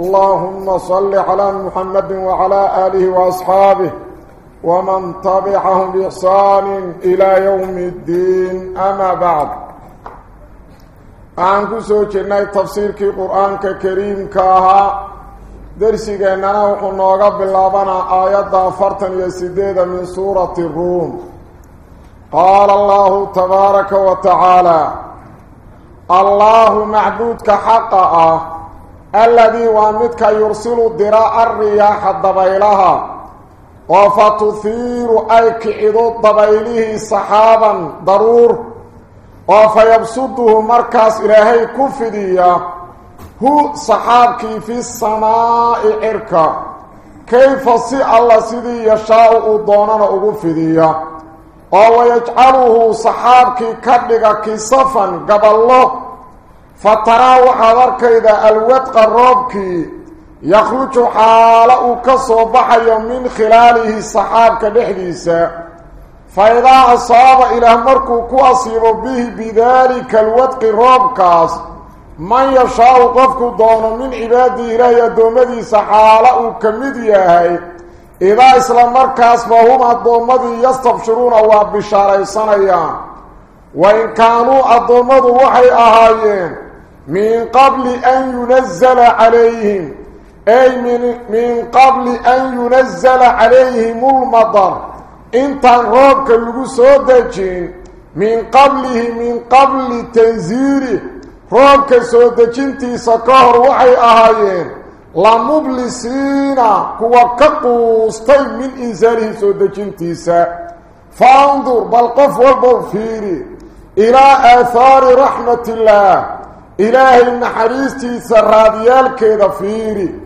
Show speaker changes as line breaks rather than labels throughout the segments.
اللهم صل على محمد وعلى آله وأصحابه ومن طبعهم بإحسان إلى يوم الدين. أما بعد أعنك سوكنا تفسير في قرآن الكريم كاها درسي قيننا وقلنا قبل الله بنا آيات دافرتا يسديدا من سورة الروم. قال الله تبارك وتعالى الله معدودك حقا آه الذي وامدك يرسل دراع الرياح الضبيلها وفتثير أيك عدو الضبيله صحابا ضرور وفيبسده مركز إلهي كفدية هو صحابك في السماء إركا كيف سي الله سيدي يشاء الضونان أغفدية ويجعله صحابك كبلغك صفا قبل الله فتراو حضرك إذا الوطق الروبك يخرج حاله كصبح يوم من خلاله صحابك بحديسة فإذا أصاب إلى مركو كوأصيب به بذلك الوطق الروبك من يشاء قفك دون من عباده إلى يدومدي صحاله كمديه إذا إسلام مركز فهما الدومدي يستبشرون الله بشاري صنعيان وإن كانوا الدومدي وحي أهايين من قبل أن ينزل عليهم. أي من, من قبل أن ينزل عليهم المطر. إنت روك لغو سودجين من قبله من قبل تنزيره روك سودجين تيسكهر وحي أهايين. لمبلسين كوى كقوستي من إنزاله سودجين تيسا فانظر بالقف والبرفير إلى آثار رحمة الله. إله النحريستي سراديال كيدفيري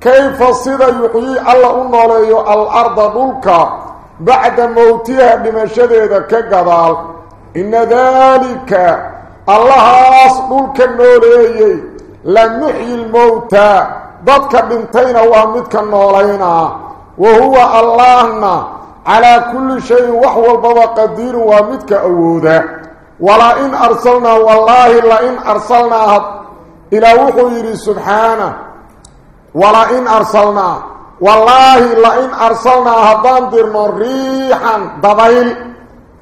كيف صدى يحيي الله النولي الأرض نلك بعد موتها بمشاهده كقضال. إن ذلك الله أصدلك النولي لم يحيي الموتى. ضدك بنتين وامدك النولينا وهو الله على كل شيء وحوى البضى قدير وامدك أوده ولا إن أرسلنا والله إلا إن أرسلنا. إلى وخير سبحانه. ولا إن أرسلنا والله إلا إن أرسلنا. هدان درنا ريحا دبايل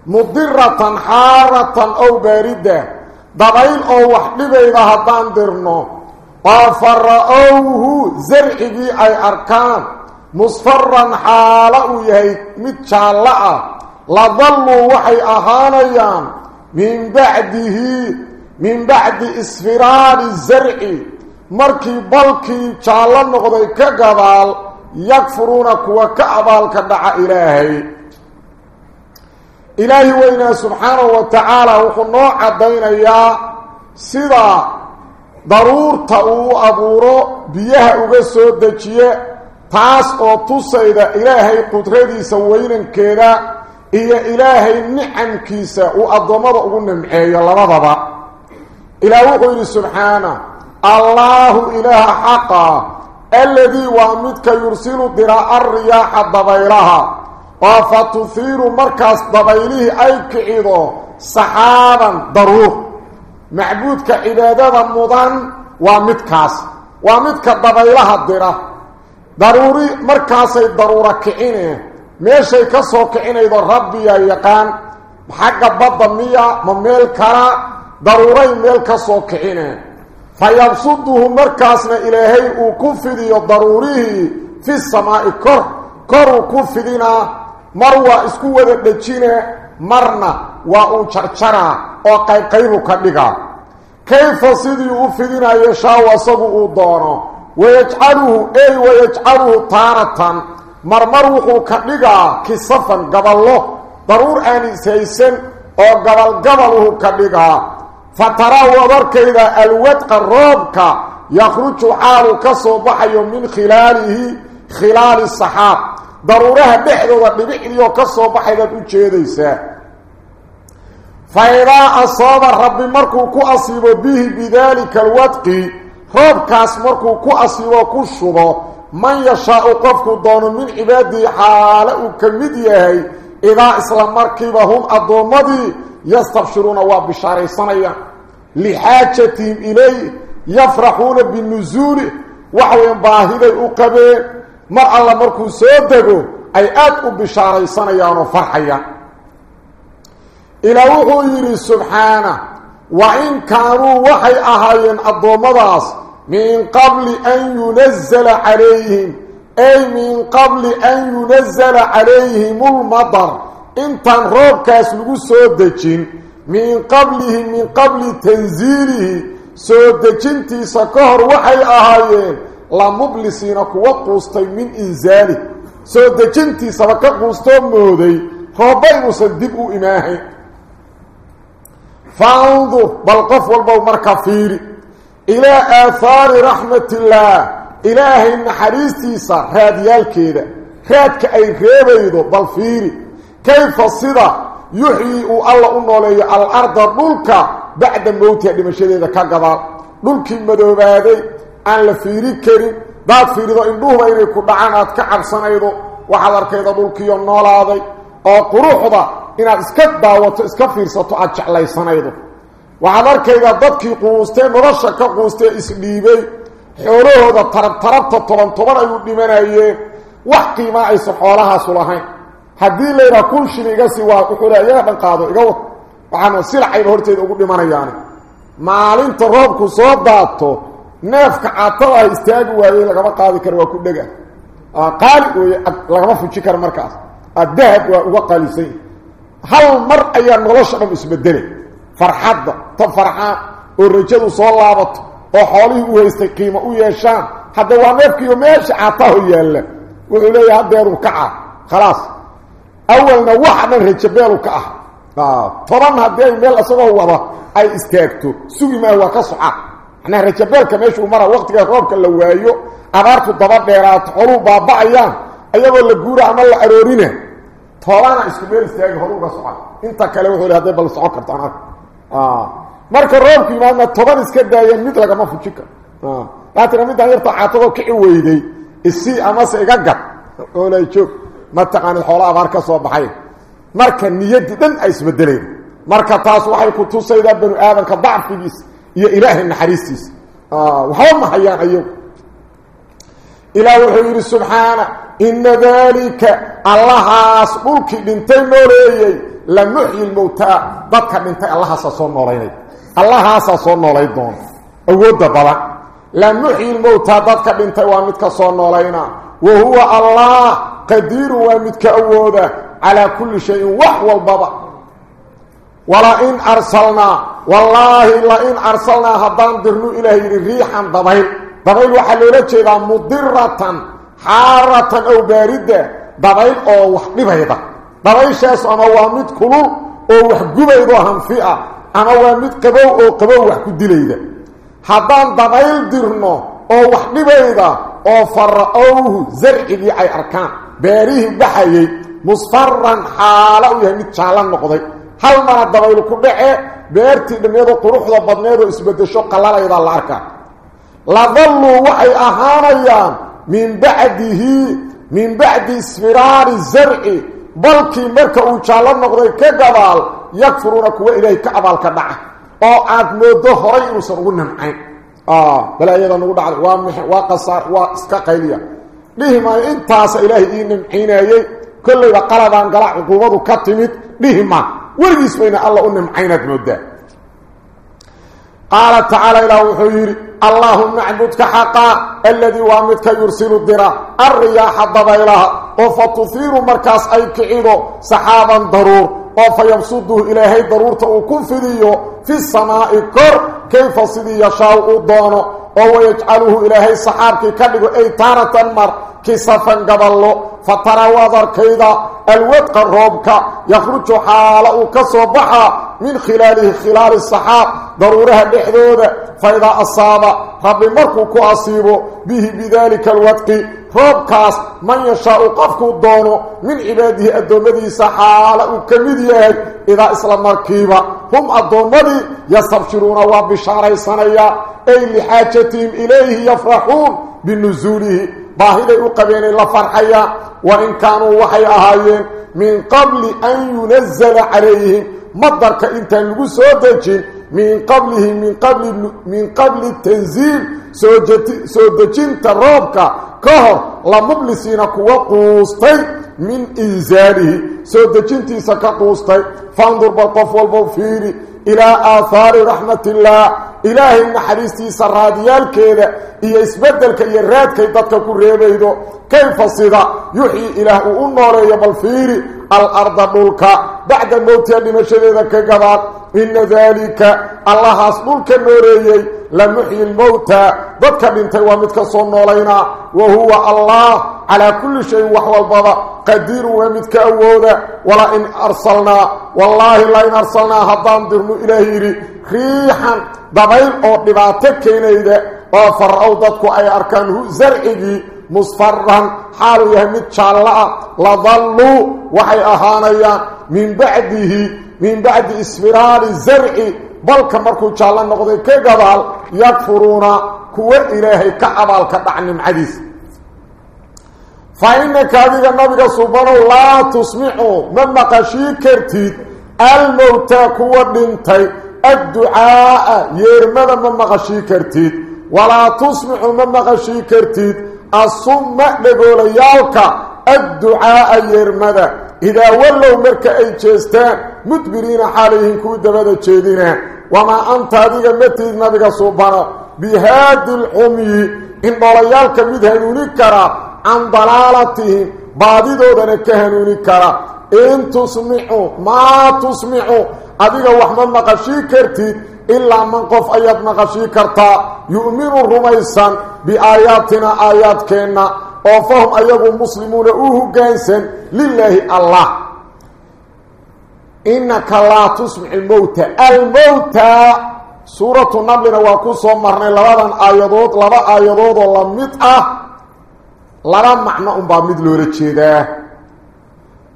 مضرة حارة أو باردة. دبايل أو وحبب إلا هدان درنا فرأوه زرعي أركان. مصفرا حالا يهيك متشالا لظلوا وحي أهانيان. من بعده من بعد اسفران الزرع. مركي بلكي جالن نقدي كغبال يكفرون وكعبال كدعى إلهي. إلهي وين سبحانه وتعالى وخنو عدينيا سدا ضرور تو أبورو بيها اوغ سو تاس أو تسيده إلهي قدرتي سوينن كده إيا إلهي نعم كيسا وأضمر أغنى محيي لبضبا إله قير سبحانه الله إله حقا الذي وامدك يرسل دراء الرياح الضبيرها وفتثير مركز ضبيره أي كعيده صحابا ضروح معبودك عبادة مضان وامدكاس وامدك الضبيرها الدراء ضروري مركز الضرورة كعينه meeshay ka soo kicinaydo rabbiya yaqaan xagga badda miya ma meel kala daruuray meel ka soo kicine fa yabsuduhu markaasna ilaahay uu ku fidiyo daruurihii fi samaa'i kor koruu ku fidinaa mar waa isku wada dhejine marna waa uu jarjaraa oo qaybqaybu ka dhigaa kayfa sidii u fidinayo shaaw asagu uu doono wayajcaluhu ey wayajcaluhu taaratan مرمر وخو كدغا كسفن غبلو ضرور ان سيسن أو غبل غبل وخو كدغا فترى وبرك اذا الود قربك يخرج عار كصوب يوم من خلاله خلال الصحاب ضرورها بحر وضبع يوم كصوب حيد تجيديس فيرا اصاب الرب مركو كو اصيب به بذلك الودق ربك اسمركو كو اصيب كو شبو من يشاء قفك دون من عبادي حالة كمديه إذا إسلام مركبهم يستبشرون يستفشرون وابشار صنية لحاجة إليه يفرحون بالنزول وحو ينباهد أقبه مرعا لمركو سيدكو أي أدعو بشار صنية ونفرحية إلى وغير سبحانه وإن كانوا وحي أهين الضومداس من قبل أن ينزل عليهم أي من قبل أن ينزل عليهم المطر. إنت روبك اسلقوا سودكين من قبله من قبل تنزيله. سودكين تيسكهر وحي أهايين. لمبلسين كوقوستي من إنزاله. سودكين تيسكهر مودي. خوبين صدقوا إماهي فانظر بالقف والبو مركفيري. إلى آثار رحمة الله. إله إن صار هاديال كيدا هادك أي غيب يدو بالفيري كيف الصدى يحيي الله أنه الأرض ملكا بعد موتي يعني عندما شديده كقضار ملك المدوبة هادي أن لفيري كريم بعد فيري ذو إنه ويريكو دعانات كعرسان أيضو. وحضر كيدا ملكي النولا هادي وقروح ذا. إنه اسكت باوتو اسكفير ستو أجع waxaad arkaydaa dadkii quustee nolosha ka quustee isdhiibay xoolahooda tarab tarabta toban toban ay u dhimanayeen wax qiimaa aysan xoolahaasu lahayn haddii laydhaha kun shil iga si waa wuxuu ha iyaga dhan qaado iga wad waxaana silacayba horteeda ugu dhimanayaani maalinta roobku soo daato neefka caatada ah istaagi waayey lagama qaadi karo waa ku dhega qaali wey lagama fuji karo markaas dahab waa uga qaalisan hal mar ayaa nolosha dhan isbedelay فرحاد تفرحا ورجل صلى الله ويستقيم ويشان حتى وامفك يوميش عطاه يالا يا بيرو وكعا خلاص اول أولنا من رجبير وكعا طبعا هدير ميلا صلى الله عليه أي استيكتو سوء ما هو كصحة إحنا رجبير كميش ومرا وقتك روبك اللوائيو أبارتو دبا بيرات حلو بابا أيام أيام اللي قورة عمال الأرورينة طبعا اسكو ميل استيكتو حلو بصحة انتا كلمة هدير بل صحة كرتانات marka roobku yimaadna toban iska daayeen mid lagama fuji karo laatina midaan yarta caatadoo kici weyday isi amase iga gad oola joog mataqaanid xoolo abaar ka soo baxay marka niyaddii dhan ay isbedeleen marka taas waxay ku tusaydaa banu aadamka dacfigiisa iyo ilaahay naxariistiisa waxba ma hayaan ayagu ilaah wuxuu yidhi subxaana ina daalika allahaas dhulkii dhintay nooleeyey لنحيي الموتى ضدك من تا الله سصون نوليني الله سصون نولي دون أود بلا لنحيي الموتى ضدك من تا وامدك صون نولينا وهو الله قدير وامدك أود على كل شيء وحو البابا ولا إن أرسلنا والله إلا إن أرسلنا هدان درنو إلهي ريحا ضبهل ضبهل وحلولك إذا مضرة حارة أو باردة ضبهل أو وحبه oo dabayshaas ama waa mid kulul oo wax gubaydoo hanfi ah ama waa mid qabow oo qabow wax ku dilayda haddaan dabayl dirno oo wax dhibayda oo fara-owhu zarcigii ay arkaan beerihii baxayey musfaran xaala u yahay mid jaallo noqday hal mana dabaylu ku dhace beertii dhammeedoo quruxda badneedoo isbedesho qallalaydaa la arkaa ladalluu waxay ahaanayaan min bacdihi min bacdi isfiraari zarci balkii marka uu jaallo noqday ka gadaal yakfuruuna kuwa ilaahay ka abaalka dhaca oo aad moodo horay inuusan ugu namcayn balaayada nagu dhacday waa m waa qasaar waa iska qayliya dhihi maayo intaasa ilaahay ii nimcaynayey kollayba qaladaan gala cuquubadu ka timid dhihi maa weligiis bayna alla u nimcaynaad moodaa qaala tacaala ilaah wuxuu yidhi allaahuma acbudka xaqaa الذي وامدك يرسل الدراء الرياح الضبائلها وفتثير مركز أي كعيده سحابا ضرور. وفيمسده إلهي ضرورة وكن في ديه في السماء كر. كيف صدي يشاء الدانه وهو يجعله إلهي سحابك كبه أي تارة مر. كسفا قبله ilaahay saxaabkii ka dhigo ay taaratan mar kisafan gaballo فترى وذر كيدا الودق الروبك يخرج حاله كصبحا من خلاله خلال الصحاب ضرورها بحدود فإذا أصاب رب مركو كأصيبه به بذلك الودق روبكاس من يشاء قفك الدون من عباده الدومدي سحاله كمديه. إذا إسلام مركيبا هم الدومدي يستبشرون وبشاري صنيا. أي لحاجتهم إليه يفرحون بنزوله باهده قبين الله فرحيا وإن كانوا وحي أهايين من قبل أن ينزل عليهم مدرك إنت لغو سودجين من قبله من قبل من قبل التنزيل سودجين ترابك كهر لمبلسين كوا قوستي من إنزاله سودجين تيسا كقوستي فانظر بالطف والبوفيري إلى آثار رحمة الله إلهي النحريستي سراديال كذا إيا إسبدلك إيا الراد كي تدك كريبيدو كيف صدا؟ يحيي إله النور بالفيري الأرض ملكا. بعد الموت لمشهد كقبات إن ذلك الله أصبلك النوريي لم يحيي الموتى ضدك بنت ومتك صنولينا وهو الله على كل شيء وحوى البضاء قدير ومتك أوودا ولئن ريحا دبيل أو دباتك كينيدا وفرعوا ضدك أي أركانه زرعي مصفرا حالو يهمد شالله لظلوا وحي أهانيا من بعده من بعد اسفرار الزرع بل كمركو شالله نقضي كقبال يكفرون كوى إلهي كعبال كدعن معديس فإنك هذه النبي سبحانه لا تسمعوا من مقاشي كرتيد الموتى كوى دنتي الدعاء يرمد من مقاشي كرتيد ولا تسمعوا من مقاشي كرتيد الصم لقوليالك الدعاء يرمد إذا ولوا مركا أي جيستان مدبرين حاليهم كو دبدا جيدين وما أنت هذه متيد نبيك سبحانه بهذه العمي إن ضليالك مدهنوني كرا عن ضلالتهم باددودنا كهنوني كرا إن تسمعوا ما تسمعوا أذيك وحمد مقشي كرتيد إلا من قف أيات مقشي كرتا يؤمن الرميسان بآياتنا آيات كينا وفهم أيضا مسلمون أوه جانسا لله الله إنك لا تسمع الموتى الموتى سورة النبل وكسو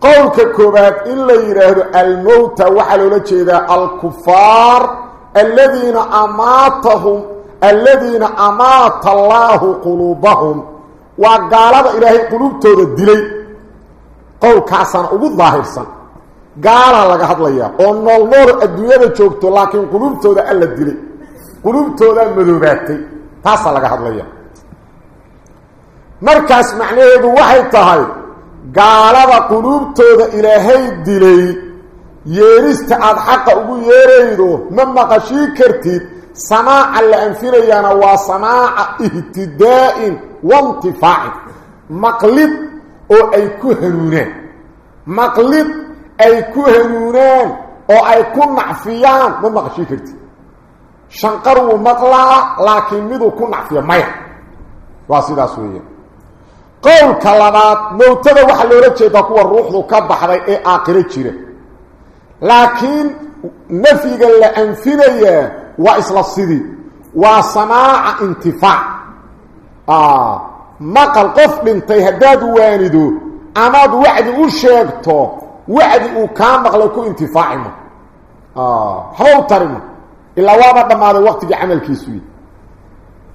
معنى قولك كوبات إلا يراه الموتى وحلو لجيدا الكفار الذين أماتهم الذين أمات الله قلوبهم وقال إلهي قلوبته الدلي قول كاسان أبو الظاهرسان قال لك هدليا أن النور الدنيا جوجته لكن قلوبته ألا الدلي قلوبته قال قلوبته إلهي الدلي يريست عاد حق أبو يريدو مما قشي كرتيد سماع لأنفريانا وسماع اهتداء وانتفاع مقلب أو اي كهنونان مقلب اي كهنونان أو اي كنعفيان ما مقشي كرتي شنقروا مقلع لكن مدو كنعفيا ميا واسيدا سوية قول كلمات موتده waxa loo jeedaa kuwa ruuxdu ka baxday ee aakhire jira laakiin nafiga la anfinaya waa isla sidii waa samaaca intifaac maqal qof dhintay haddaad waanido amaad wacdi u sheegto wacdi uu kaa maqlay ku intifaacima waxba u tarima ilaa waaba dhammaaday waqtigii camalkiisu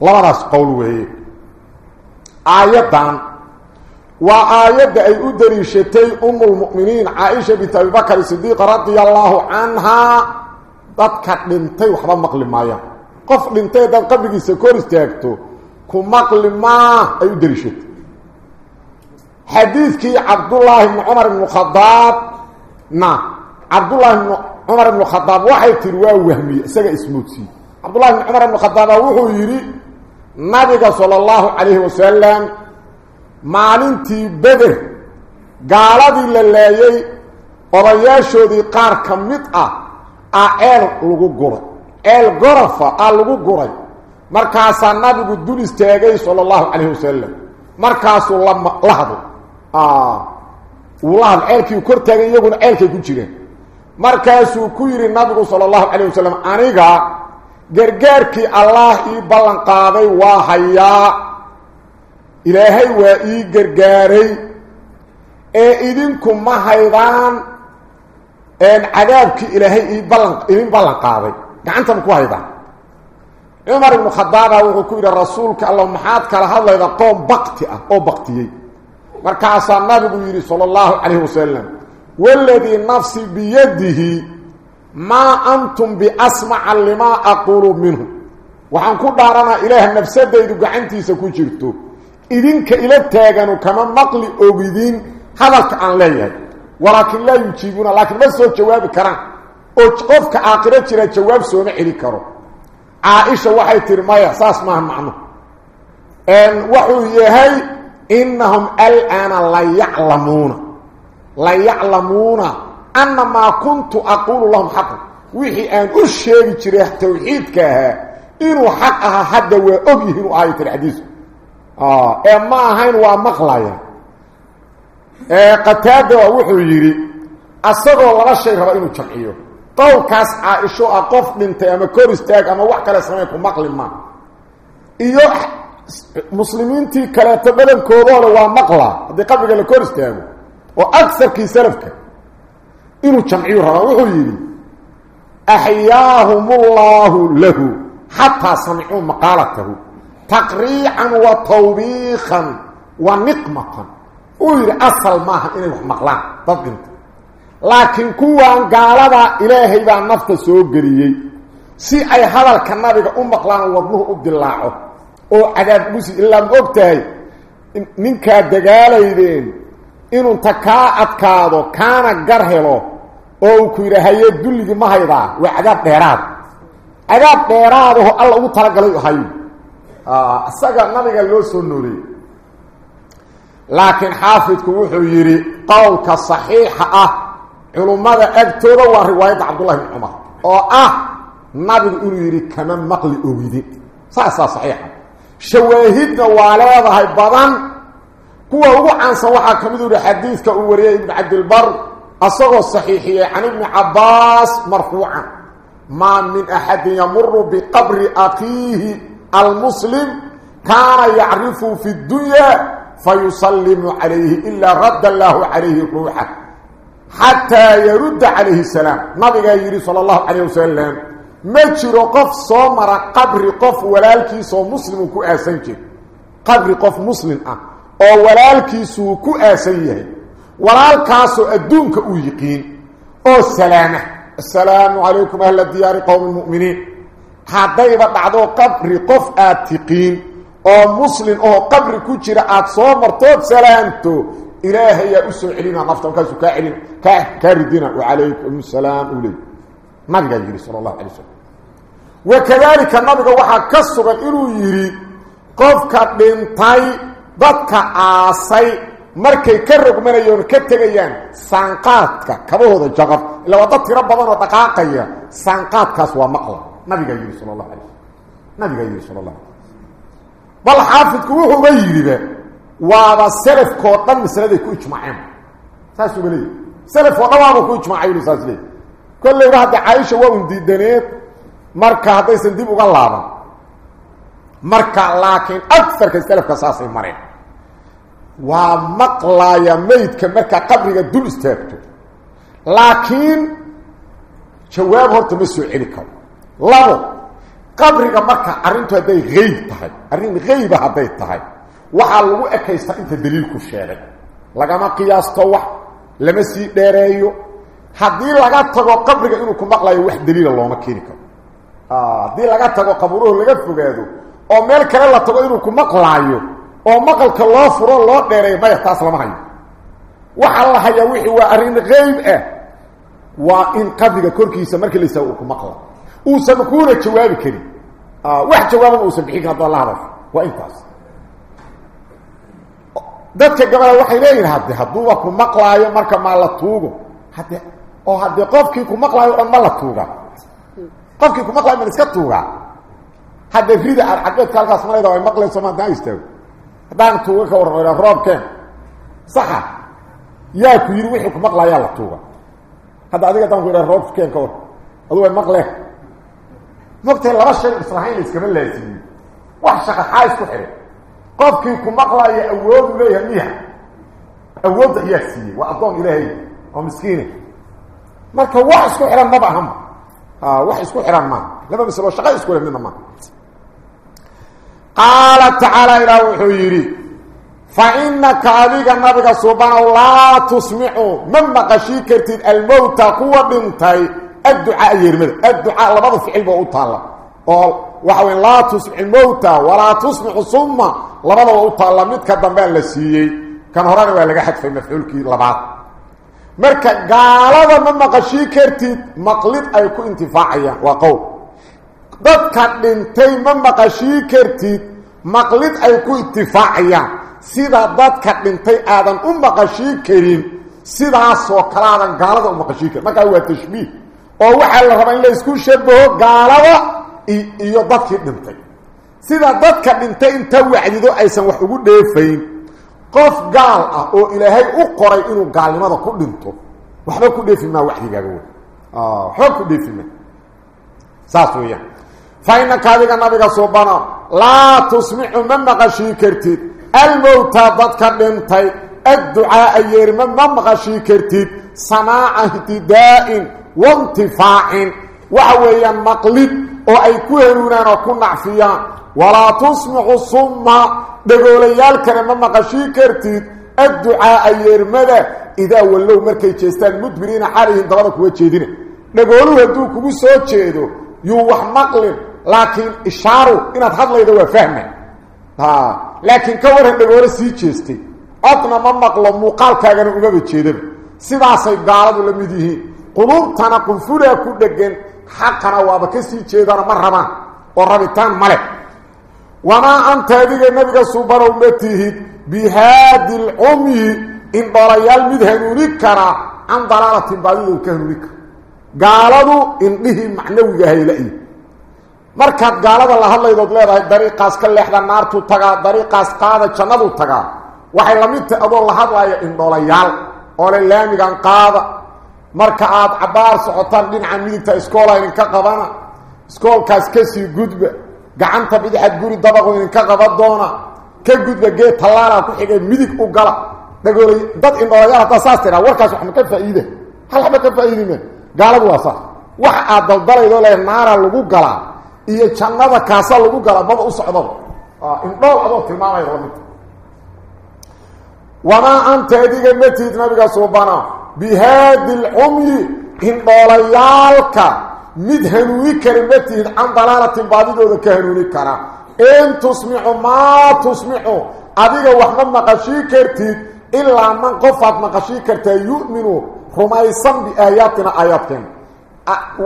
labadaas qowl weeye aayaddan waa aayadda ay u dariishatay umu lmu'miniin caaisha bint abibakar sidiiqa radia allaahu canhaa dadka dhintay waxba maqli maayaan qof dhintay haddaad qabrigiisa kor istaagto ku maqli maa ay u dariishatay xadiidkii cabdullaahi bni cumar ibnu khadaabna cabdullaahi bni cumar ibnu khadaab waxay tiri waa wahmiye isaga ismoodsiiye cabdullahi bni cumar ibnu khadaaba wuxuu yidhi nabiga sala allahu calayhi wasalam maalintii beder gaaladii la laayay odayaashoodii qaar ka mid ah a ceel lagu guray. Ceel gorofa a lagu guray. Markaasaa nabigu dul istaagay sala allahu calayhi wasalam markaasuu la hadlay. Wulahan ceelkii kor taagan iyaguna ceelkay ku jireen. Markaasuu ku yidhi nabigu sala allahu calayh wasalam aniga gargaarkii allah ii ballan qaaday waa hayaa ilaahay waa ii gargaaray ee idinku ma haydaan cadaabkii ilaahay ii ballan idin ballan qaaday gacantama ku haydaan cumar ibnu khadaaba wuxuu ku yidhi rasuulka allah maxaad kala hadlayda qoom bakti ah oo baktiyey markaasaa nabigu yidhi sala allahu calayhi wasalam waladii nafsi biyadihi maa antum biasmaca limaa aquulu minhu waxaan ku dhaaranaa ilaah nafsadaydu gacantiisa ku jirto idinka ila taaganu kama maqli ogidin hadalka aan leeyahay walaakin laa yujiibuuna laakiin ma soo jawaabi karaan oo qofka aakhiro jira jawaab sooma celi karo caaisha waxay tihi maya saas maaha macno wuxuu yahay inahum alaana la yaclamuuna la yaclamuuna ana maa kuntu aquulu lahum xaqa wixii aan u sheegi jiray tawxiidka ahaa inuu xaq ahaa hadda waa og yihiin u ahay آه إيه، اما هين وا مقلايا اي قتاده و وحو يري اسد ولا شي ربا انو جمعيو قو كاس عائشة أقف من تيما كورستاك أما واخ كلا سميكو مقل ما. ايو مسلمين تي كلا تبلن كودول وا مقلا. دي قبل الكورستاك وأكثر كي سلفك. انو جمعيو ربا وحو يري. أحياهم الله له حتى سمعوا مقالته. Taqriican wa tawbiikan wa niqmatan uu yidhi asal maaha inay wax maqlaan dad dhinta laakiin kuwaan gaalada ilaahay baa nafta soo geliyey si ay hadalka nabiga u maqlaan wadnuhu u dilaaco oo cadaab ugusi ilaa ma og tahay ninkaa dagaalaydeen inunta kaa adkaado kaana gar helo oo uu ku yidha haye isaga nabiga loo soo nooleeyey laakiin xaafidku wuxuu yidhi qowlka saxiixa ah culummada agtooda waa riwaayadda cabdullahi bn cumar oo ah nabigu inuu yidhi kama maqli ogidin saasaa saxiixa shawaahidna waa leedahay badan kuwa ugu caansan waxaa ka mid u yihi xadiidka uu wariyay ibnu cabdilbar asagoo saxiixiyey can ibni cabbaas marfuucan maa min axadin yamuru biqabri akiihi المسلم كان يعرف في الدنيا فيسلم عليه إلا رد الله عليه روحه حتى يرد عليه السلام. نبي قيل صلى الله عليه وسلم مجر قف صامر قبر قف ولالكي صو مسلم كؤاسنك قبر قف مسلم أه. أو ولالكي صو كؤاسيه ولالكي صو الدنك أو يقين. أو السلامة. السلام عليكم أهل الديار قوم المؤمنين. Oo qabri ku jira aada soo martood salaamto ilaahayaa u soo celina nafta markaasuu kaa celina kaa kaa ridina wacalaykum asalaam uu leey nabigaa yidhi sala allahu alay slam wakadaalika nabiga waxaa ka sugan inuu yidhi qofka dhintay dadka aasay markay ka rogmanayoon ka tegayaan saanqaadka kabahooda jaqab ila waa dad tiro badan oo dhaqaaqaya saanqaadkaas waa maqla nabigaa yidhi sala allah alay bal xaafidku wuxuuba yidhiba waaba selafkoo dhan masaladay ku ijmaaceen saasuuba leeyahy selafkoo dhan waaba ku ijmaacay uli saas leey kolleyba hadda caaisha waa un diidaneed marka haddaysan dib uga laaban marka laakiin agarka selafka saasay mareen waa maqlaaya maydka markaa qabriga dul istaagto laakiin jawaab horta ma soo celi karo labo qabriga marka arrintu hadday hayb tahay arrin hayba hadday tahay waxaa lagu ekaystaa inta daliilku sheegay lagama qiyaasto wax lama sii dheereeyo haddii laga tago qabriga inuu ku maqlayo wax daliila looma keeni karo haddii laga tago qaburuhu laga fogaado oo meel kale la tago inuu ku maqlaayo oo maqalka loo furo loo dheereeyo maya taas lama hayo waxaa la hayaa wixii waa arrin qayb ah waa in qabriga korkiisa markii laysaa uu ku maqla وسن كون جواب كريم آه واحد جواب وسن بحيك هذا الله عرف وان تاس دتك قبل الله يلي هذا هذوك مقلايه مره ما لا توغ حتى أو حد قفك يكون مقلايه ما لا توغ قفك يكون مقلايه من سكتوغا حد فيد حقك قال خلاص ما يدوا مقلايه سما دايستو بان توغك ورغرا روبك صح يا كبير وحك مقلايه لا توغ هذا عليك تنقول روبك كور هذا مقلايه وقتي لا اسرائيل اسكبل لاسيني وحشق حايس كحري قفكي كمقلا يا اوود ليه نيها اوود يا سي واظن الهي أو مسكينه مركا وحش كحري ما بهم آه وحش كحري ما لما بس لو شقايس كول من ما قال تعالى إلى وحيري فانك عليك النبي سبحانه لا تسمع من بقشيكرت الموت قوه بنتي labada ficil ba u taalla oo waxa wey laa tusmic almowta walaa tusmicu summa labadaba u taalla midka dambea la siiyey kan horena waa laga xadfay mafcuulkii labaad marka gaalada ma maqashii kartid maqlid ay ku intifaacayaan waa qowl dadka dhintay ma maqashii kartid maqlid ay ku intifaacayaan sida dadka dhintay aadan u maqashii karin sidaasoo kale aadan gaalada u maqashii karin markaa waa tashbiih oo waxaa la rabaa in la isku shabaho gaalada iyo dadkii dhintay sida dadka dhintay inta wacdido aysan wax ugu dheefayn qof gaal ah oo ilaahay u qoray inuu gaalnimada ku dhinto waxba ku dheefi maa waxdigaaga wey waxba ku dheefi maa saas weeyaan fa inaka adiga nabiga subana laa tusmicu ma maqashii kartid almowta dadka dhintay adducaaa yeerma ma maqashii kartid samaaca ihtidaa'in hanuunaan oo ku nacfiyaan walaa tusmicu summa dhagoolayaalkana ma maqashii kartid adducaaa yeermada idaa wallow markay jeestaan mudbiriina xalayhin dabada kuwa jeedina dhagooluhu hadduu kugu soo jeedo yuu wax maqlin laakiin ishaaru inaad hadlayda waa fahma laakiin ka waran dhagoolo sii jeestay codna ma maqlo muuqaalkaagana umaba jeedaba sidaasay gaaladu la mid yihiin jeedana ma rabaan oo rabitaan ma leh wamaa anta adiga nabiga subanow ma tihid bihaadi lcumyi indhoolayaal mid hanuuni kara can dalaalatin baadidow ka hanuuni kara gaaladu indhihii macnawiga hayla-i markaad gaalada la hadlaydood leedahay dariiqaas ka leexda naartu tagaa dariiqaas qaada jannadu tagaa waxay la mid tahay adoo la hadlaya indhoolayaal oo le laamigan qaada marka aad cabaar socotaan dhinaca midigta iskoola idinka qabana iskoolkaas kasii gudba gacanta bidixaad guri dabaqu idinka qaban doona ka gudba geed tallaala ku xigay midig u gala dhagoolay dad indhoolayaal haddaa saas tidhaa warkaas wax ma ka faa'iide hal waxba ka faa'iidime gaaladu waa saas wax aad daldalaydoo le naara lagu galaa iyo jannada kaasa lagu galaa maba u socdaba indhool adoo tilmaamayda lamid wamaa anta adiga matid nabiga suubana mid hanuuni kara matihid can dalaalatin baadidooda ka hanuuni kara in tusmicu maa tusmicu adiga wax ma maqashii kartid ilaa man qofaad maqashii kartaa yu'minu rumaysan biaayaatina aayaadkeena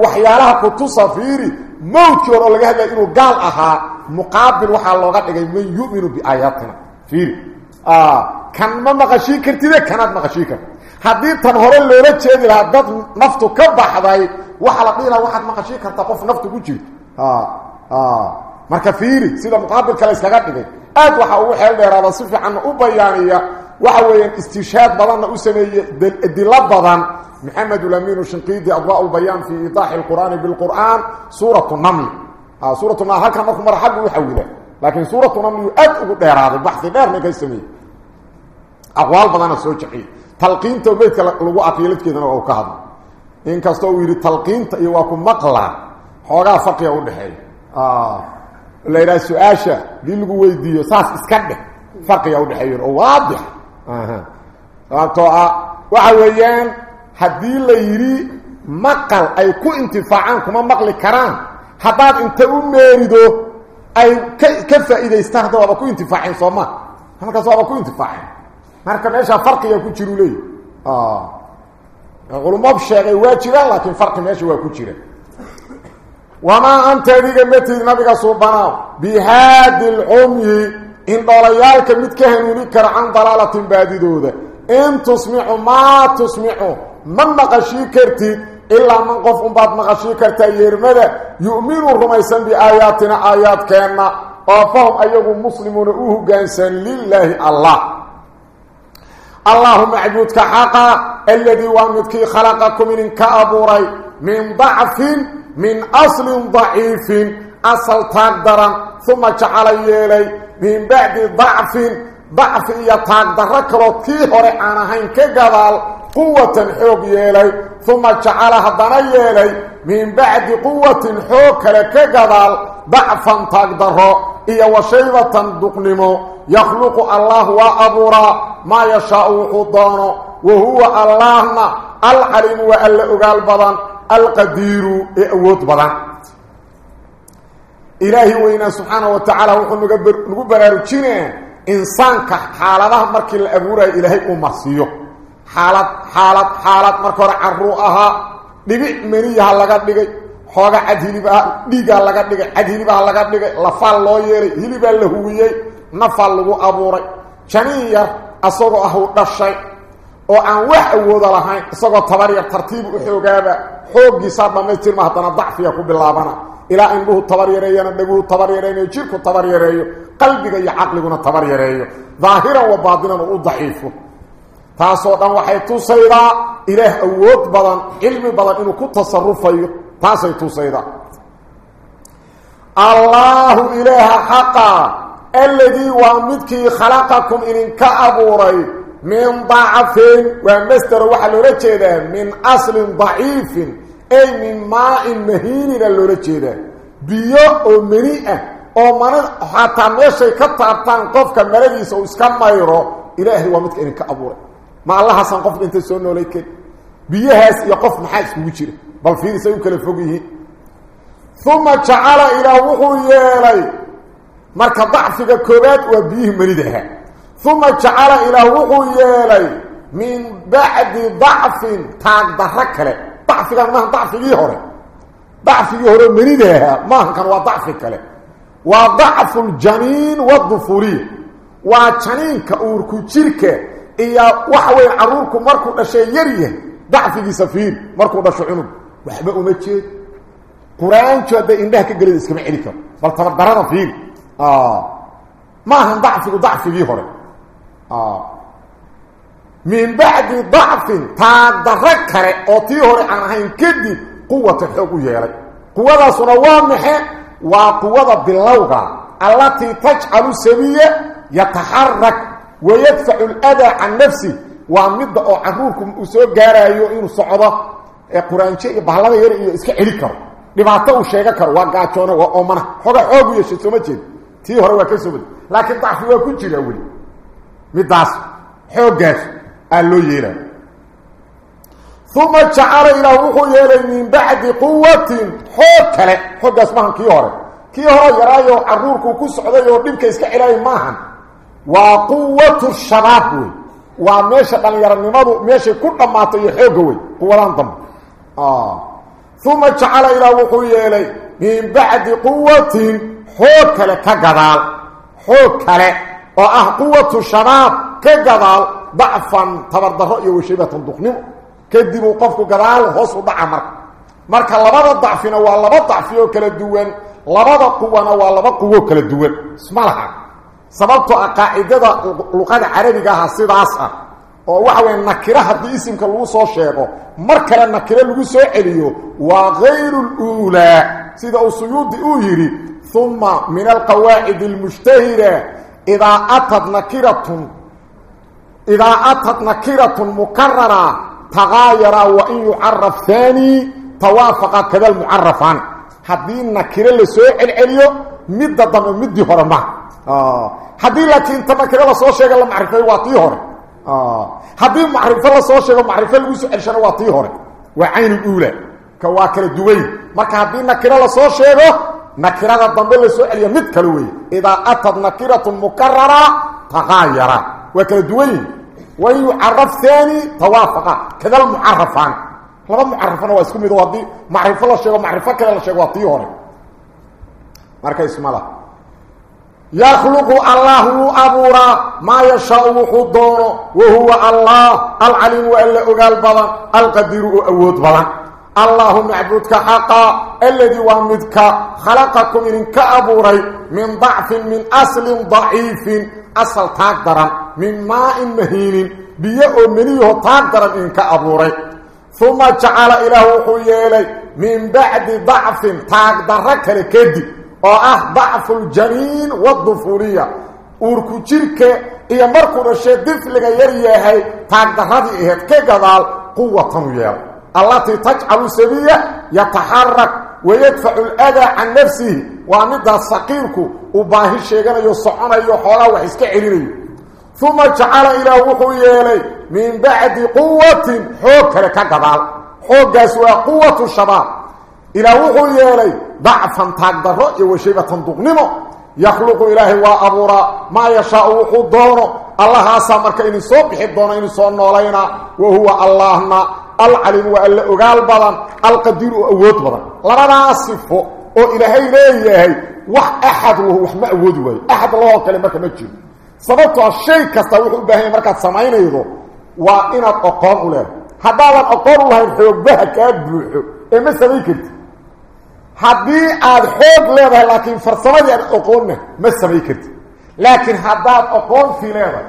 waxyaalaha kutusa fiiri mawdkii hore oo laga hadlaya inuu gaal ahaa muqaabil waxaa looga dhigay man yu'minu biaayaatina fiiri kan ma maqashii kartide kanaad maqashii karta haddii tan hore loola jeedi lahaa dad naftu ka baxday waxaa la dhihi lahaa waxaad maqashii kartaa qof naftu ku jirto marka fiiri sida muqaabilka la iskaga dhigay aad waxa ugu xeel dheeraada si fiicanna u bayaaniya waxa weeyaan istishaad badanna u sameeye dilo badan maxamed ulamiin shinqiidi adwaa lbayaan fi idaaxi lqur'aani bilqur'aan suuratu naml suuratu naml halkan marku mar xaggu u xawila laakiin suuratu naml aad ugu dheeraaday baxi dheerna ka sameeyey aqwaal badana soo jexiyey talqiinta meydka lagu aqiiladkeedana waa u ka hadlo inkastoo uu yidhi talqiinta iyo waa ku maqlaa xoogaa faqiga u dhexeeya la yidhaha su-aasha dii lagu weydiiyo saas iska dheh farqiga udhexeeya oo waadix sababtoo ah waxa weeyaan haddii la yidhi maqal ay ku intifaacaan kuma maqli karaan haddaad inta u meerido ay ka ka faa'iidaystaan hadda waaba ku intifaaceen sooma halkaas waaba ku intifaaceen marka meeshaa farqiga ku jiru leey culumad sheegay waa jiraan laakiin farqi meesha waa ku jira wamaa anta adiga matid nabiga suubanaaw bihaadi lcumyi indholayaalka mid ka hanuuni kara can dalaalatin baadidooda in tusmicu maa tusmicu ma maqashii kartid ilaa man qof unbaad maqashii kartaa yeermada yu'minu rumaysan biaayaatina aayaadkeenna oo fahum ayagu muslimuuna u hoggaansan lilaahi allah الله معبودك حقا الذي وامدك خلقكم من كأبوري من ضعف من أصل ضعيف أصل تقدرا ثم جعل يلي من بعد ضعف ضعف يتقدر هوري أنا هين كقبال قوة حوق يلي ثم جعل هدنا يلي من بعد قوة حوق كقبال ضعفا تقدر إيا وشيبة دقنمو يخلق الله وأبورا ما يشاء وحضانه. وهو اللهنا العليم وألا أقال بضان القدير إعوض بضان إلهي وإنا سبحانه وتعالى وحن نقبر أرجينه إنسانك حالته مركي الأبورة إلهي أمسيه حالات حالات حالات مركور عروءها دبع منيها لغا دغay xooga cad hiliba dhiga laga dhigay cad hiliba laga dhigay lafaal loo yeelay hiliba la huwiyay nafal lagu abuuray janiya asagoo ah u dhashay oo aan wax awoodo lahayn isagoo tabar yar tartiib u xoogaaba xoogiisa dhamaystir ma hadana dacfiya ku bilaabana ilaa indhuhu tabar yareeyana dhaguhu tabar yareeyo jirku tabar yareeyo qalbiga iyo caqliguna tabar yareeyo dhaahiran wa baatinan u daciifo taasoo dhan waxay tusaydaa ilaah awood badan cilmi badan inuu ku tasarufayo taasay tusaydaa allahu ilaaha xaqa الذي وامدكي خلقكم إن كأبوري. من ضعف ومستر وحل رجيدا من أصل ضعيف. أي من ماء مهين للرجيدا بيو أو منيئة أو من حتى ميشي كتابتان قفك ملديس أو اسكام مايرو. إلهي وامدك إن كأبوري. ما الله حسن قفك انت سنو ليك بيهاس يقف محاس وجير بل في سيو كلا فوقه ثم جعل إلى وحو يلي مرك ضعف كوبات وبيه مريدها. ثم جعل إلى وحو يلي من بعد ضعف تاك ضحك له ضعفك ما ضعف فيه هره ضعف فيه مريدها. ما كان ضعفك له وضعف الجنين والضفوري. وجنين كأورك جيرك إيا وحوي عروركم مركو دشي يريه. ضعف في سفير. مركو دشي waxba uma jeed qur-aanku hadday indhaha ka gelida iskama celi karo bal tabardarada fiir ما هم ضعف ضعف هوري آه. من بعد ضعف تذكر أو تي هوري أنا هين كدي. قوة حوق يلي قوة سنوامخه وقوة باللوغة. التي تجعل السبيه يتحرك ويدفع الأذى عن نفسه. ومد أو عروكم اسو غارايو ee quraanje iyo bahalada yar iyo iska celi karo. Dhibaato uu sheega karo waa gaajoona waa oomana. Xooga xoogu yeeshay sooma jeed. Tii hore waa ka soo wadi. Laakiin dacfi waa ku jira weli. Middaas xooggaas aa loo yeelaya uma jacala ilaah wuxuu yeelay min bacdi quwatin xoog kale xooggaas maahan kii hore. Kii hore yaraayo caruurkuu ku socday oo dhibka iska celaayay maahan waa quwatu shabaab wey. Waa meesha dhallinyaronimadu meeshay ku dhammaato iyo xoogga wey. Quwadaan dambe. آه. ثم جعل إلى وقوي يلي من بعد قوة حوك لكغال حوك له أو آه قوة الشباب كغال ضعفا. تبرده يوشبه دخنم كدب وقف كغال هوس ضعمر مره لبد ضعفنا ولبد ضعفي وكلا دوين لبد قوانا ولبد قوة كلا دوين اسمها سببت أقاعدة لغه العربيه سداسه oo waxa weya nakiro haddii isimka lagu soo sheego mar kale nakiro lagu soo celiyo waa hayru luulaa sida uu suyuudi uu yidhi ثم من القواعد المشتهرة إذا أتت نكرة إذا أتت نكرة مكررة تغاير وإن يعرف ثاني توافق كذا المعرفان هذه النكرة اللي سوء العليو مدة ضم مدة هرما آه. هذه لكن انت نكرة لسوء شيء الله معرفة واطيه هر آه. هذه معرفة لسوء شيء معرفة لسوء الشيء واطيه هر وعين الأولى كواكل الدوي مركا هذه النكرة لسوء شيء نكرة ضمن لسوء عليا مد كلوي إذا أتت نكرة مكررة تغاير وكدوي ويعرف ثاني توافق كذا المعرفان لما معرفان واسكم يدو ودي معرفة الله شيء ومعرفة كذا الله شيء وطيه هوري مركا اسم الله يخلق الله أبورا ما يشاء وحضونه وهو الله العليم وإلا أقال بضا القدير أود بضا الله معبودك حقا الذي وامدك خلقكم إن كأبوري من ضعف من أصل ضعيف. أصل تقدرا min maa-in mahiinin biyo oo meniyaho taag daran idinka abuuray uma jacala ilaah wuxuu yeelay min bacdi oo ah dacfuljaniin wadufuuliya uurku jirka iyo markuu dhashee difliga yar yahay taag darradii aheyd ka gadaal quwatanu yeelay allatii tajcalu sabiya yataxarak wayadfacu ladaa can nafsihi waa midaas saqiirku uu baahi sheeganayo soconayo xoolaa wax iska celinayo uma jacala ilaah wuxuu yeelay min bacdi quwatin xoog kale ka gadaal xooggaas waa quwatu shabaab ilaah wuxuu yeelay ضعفا تقدر رؤيه وشيبة تنضغنمه يخلق إلهي وأبورا ما يشاء وقود دونه. الله أسامرك إن صبح الدونه إن صنو علينا وهو اللهنا العليم وإلا أغال بدا القدير وأود بدا لنا أصفه وإلهي ليهي. وح أحد الله وح مأود وي. أحد الله كلمة مجد صبتوا الشيء كستويحوا بهي مركة سمعين أيضا وإن أقام له. هذا أقام الله يحيو بها كأب بحيو حبي اد حوق له لكن فرصاد أقول له ما سميكت لكن حضات أقول في لعبه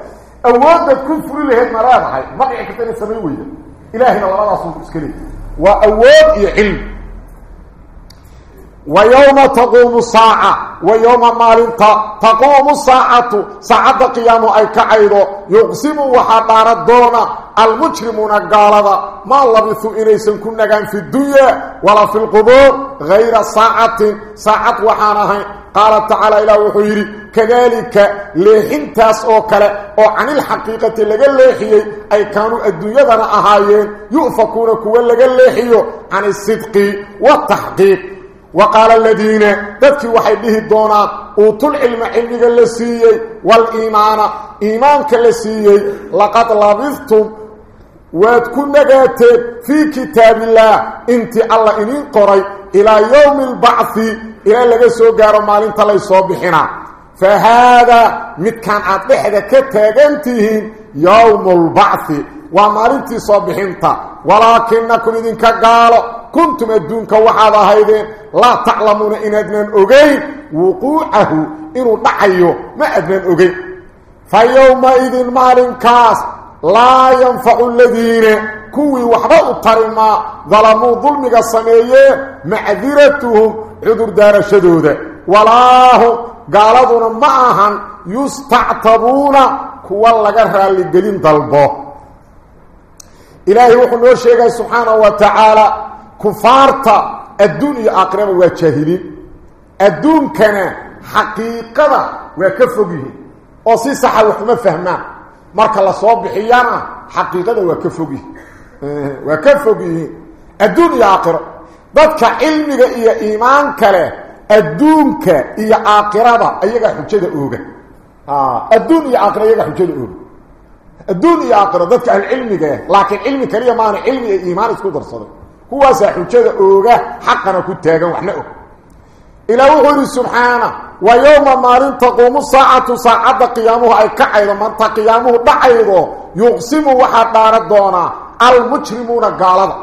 اود تكون فري له مراه حي ما يكتني سميوي الهنا والله اسكلي واود يحلم ويوم تقوم الساعة ويوم مالنتا تقوم الساعة ساعة قيام أي كعيدو يقسم وحطار الدون المجرمون قالوا ما لبثوا إليسن كنا في الدنيا ولا في القبور غير ساعة ساعة وحانها قال تعالى إلى وحيري كذلك لحنتاس أو كلا أو عن الحقيقة لغا ليحيي أي كانوا الدنيا ذنا أهايين يؤفكون كوا لغا عن الصدق والتحقيق. وقال الذين تدكي وحي به الدونات اوتوا العلم علمك والإيمان. إيمانك اللسيي. لقد لبثتم. واتكون نقاتل في كتاب الله. إنت الله إنين قري. إلى يوم البعث. إلى لغا سوغارو مالين تلي صوبحنا. فهذا متكان عطلحة كتاقنتهم يوم البعث ومالنتي صوبحنتا ولكنكم إذن كقالوا كنتم الدونك وحاذا هيدين. لا تعلمون إن أدنان أغين وقوعه إنه دعيو ما أدنان أغين فيومئذ مالين كاس لا ينفع الذين كوي وحبا الطرما ظلموا ظلمك السمية معذرتهم عذر دار الشدودة ولا هم قالوا معها يستعتبون كوا لغا اللي قلين ضلبه إلهي وحو نور شيئا سبحانه وتعالى كفارتا الدون يا اقرب وجاهلين الدون كان حقيقه وكفوغيه أو سي صح وحما فهمان marka la soo bixiyana xaqiiqada waa ka fogi waa ka fogi adduunka aakhira dadka cilmiga iyo iimaan kale adduunka iyo aakhirada ayaga xujada ooga ah ها الدنيا اقري يخجل الدنيا اقري دك العلم ده لكن علم كريه ما أنا علم إيمان إسكو درسد هو ساحجده أوغا حقنا كو تيغن وإحنا أو إلى وهو سبحانه. ويوم ما رن تقوم ساعه ساعة قيامه. أي كعيد من تقيامه دعيده يقسم وحا دار دونا. المجرمون قالوا.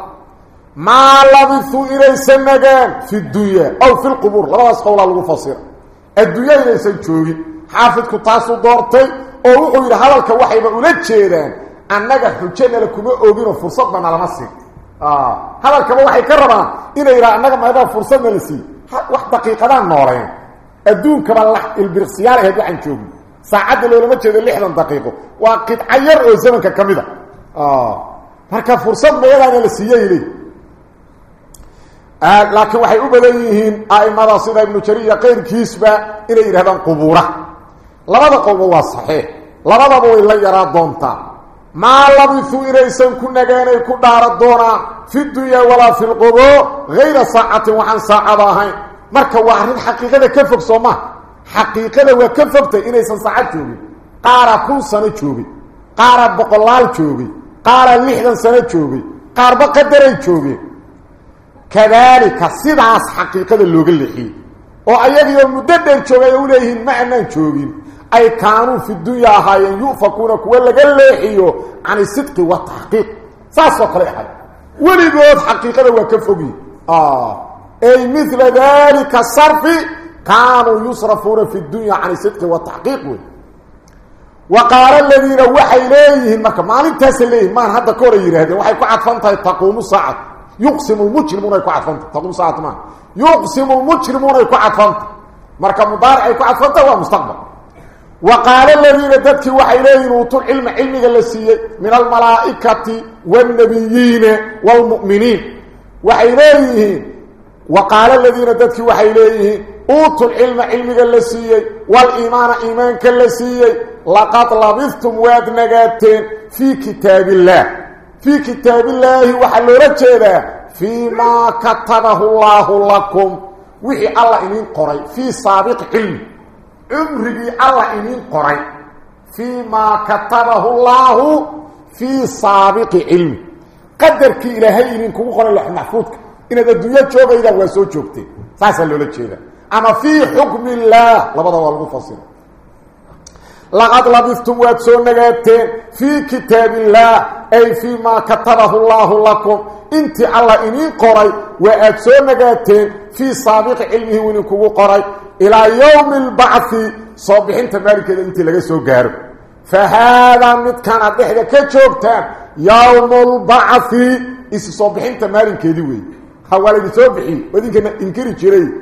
ما لبثوا إلى السماء في الدنيا. أو في القبور. خلاص قول الله المفسر الدنيا ليست جوجي xaafidku taasuu doortay oo wuxuu yidhi hadalka waxayba ula jeedaan annaga xujanala kuma oginoo fursadba nalama siin hadalkaba waxay ka rabaan inay yidhaha annaga maadaan fursadna la siiy wax daqiiqadaan nooleen adduunkaba la ilbirqsiyaal ahayd waxaan joogin saacadda loolama jeedo lixdan daqiiqo waa qidca yar oo zamanka ka mid a marka fursad mayadaana la siiyey leey laakiin waxay u badan yihiin a'imada sida ibnu jariya qayrkiisba inay yidhahdaan qubuura labada qowba waa saxiix labadaba way la yaraa doontaa maa labithuu inaysan ku nagaanay ku dhaara doonaan fi dunyaa walaa fi lqubo hayra saacatin waxaan saacada ahayn marka waa arrin xaqiiqada ka fog soo maha xaqiiqada waa ka fogtay inaysan saacad joogin qaara kun sano joogay qaara boqolaal joogay qaara lixdan sano joogay qaarba qadaray joogeen kadaalika sidaas xaqiiqada looga leexiyey oo ayagiioo muddo dheer joogay ay u leeyihiin ma anaan joogin أي كانوا في الدنيا هاي يوفقون كل جليحيو عن الصدق والتحقيق. فاسق ليه ولذوات حقيقة وكفو بي. آه. أي مثل ذلك الصرف كانوا يصرفون في الدنيا عن الصدق والتحقيق. وقال الذين وحي إليه ما كمان انتسل ليه ما هذا كوري يريد وحي قعد فانتا يتقوم الساعة يقسم المجرمون يقعد فانتا. تقوم الساعة ما. يقسم المجرمون يقعد فانتا. مركب مضارع يقعد فانتا هو مستقبل وقال الذين ددك وحي ليهن وطول علم علمك لسيي من الملائكة والنبيين والمؤمنين. وحي ليهن وقال الذين ددك وحي ليهن اوتوا العلم علمك لسيي والإيمان إيمانك لسيي لقد لبثتم واد نغاتين في كتاب الله. في كتاب الله وحلو رجيدا فيما كتبه الله لكم. وحي الله إنين قري في سابق علم. عمري الله إنين قري فيما كتبه الله في سابق علم. قدرك إلهي إنين كو قري لح محفوظك إن الدنيا جوغا إذا واسو جوغتين ساسا لولا جيدا أما في حكم الله. لبدا والمفصل لقد لبثتم واتسون نغاتين في كتاب الله أي فيما كتبه الله لكم. انت الله إنين قري واتسون نغاتين في سابق علمه ونكو قري. إلى يوم البعث صبحين تبارك انت لغا سو غارو فهذا مد كان دخده كجوبتان يوم البعث اس صبحين تمارين كدي وي حوالي صبحي ودين كان إنكري جيري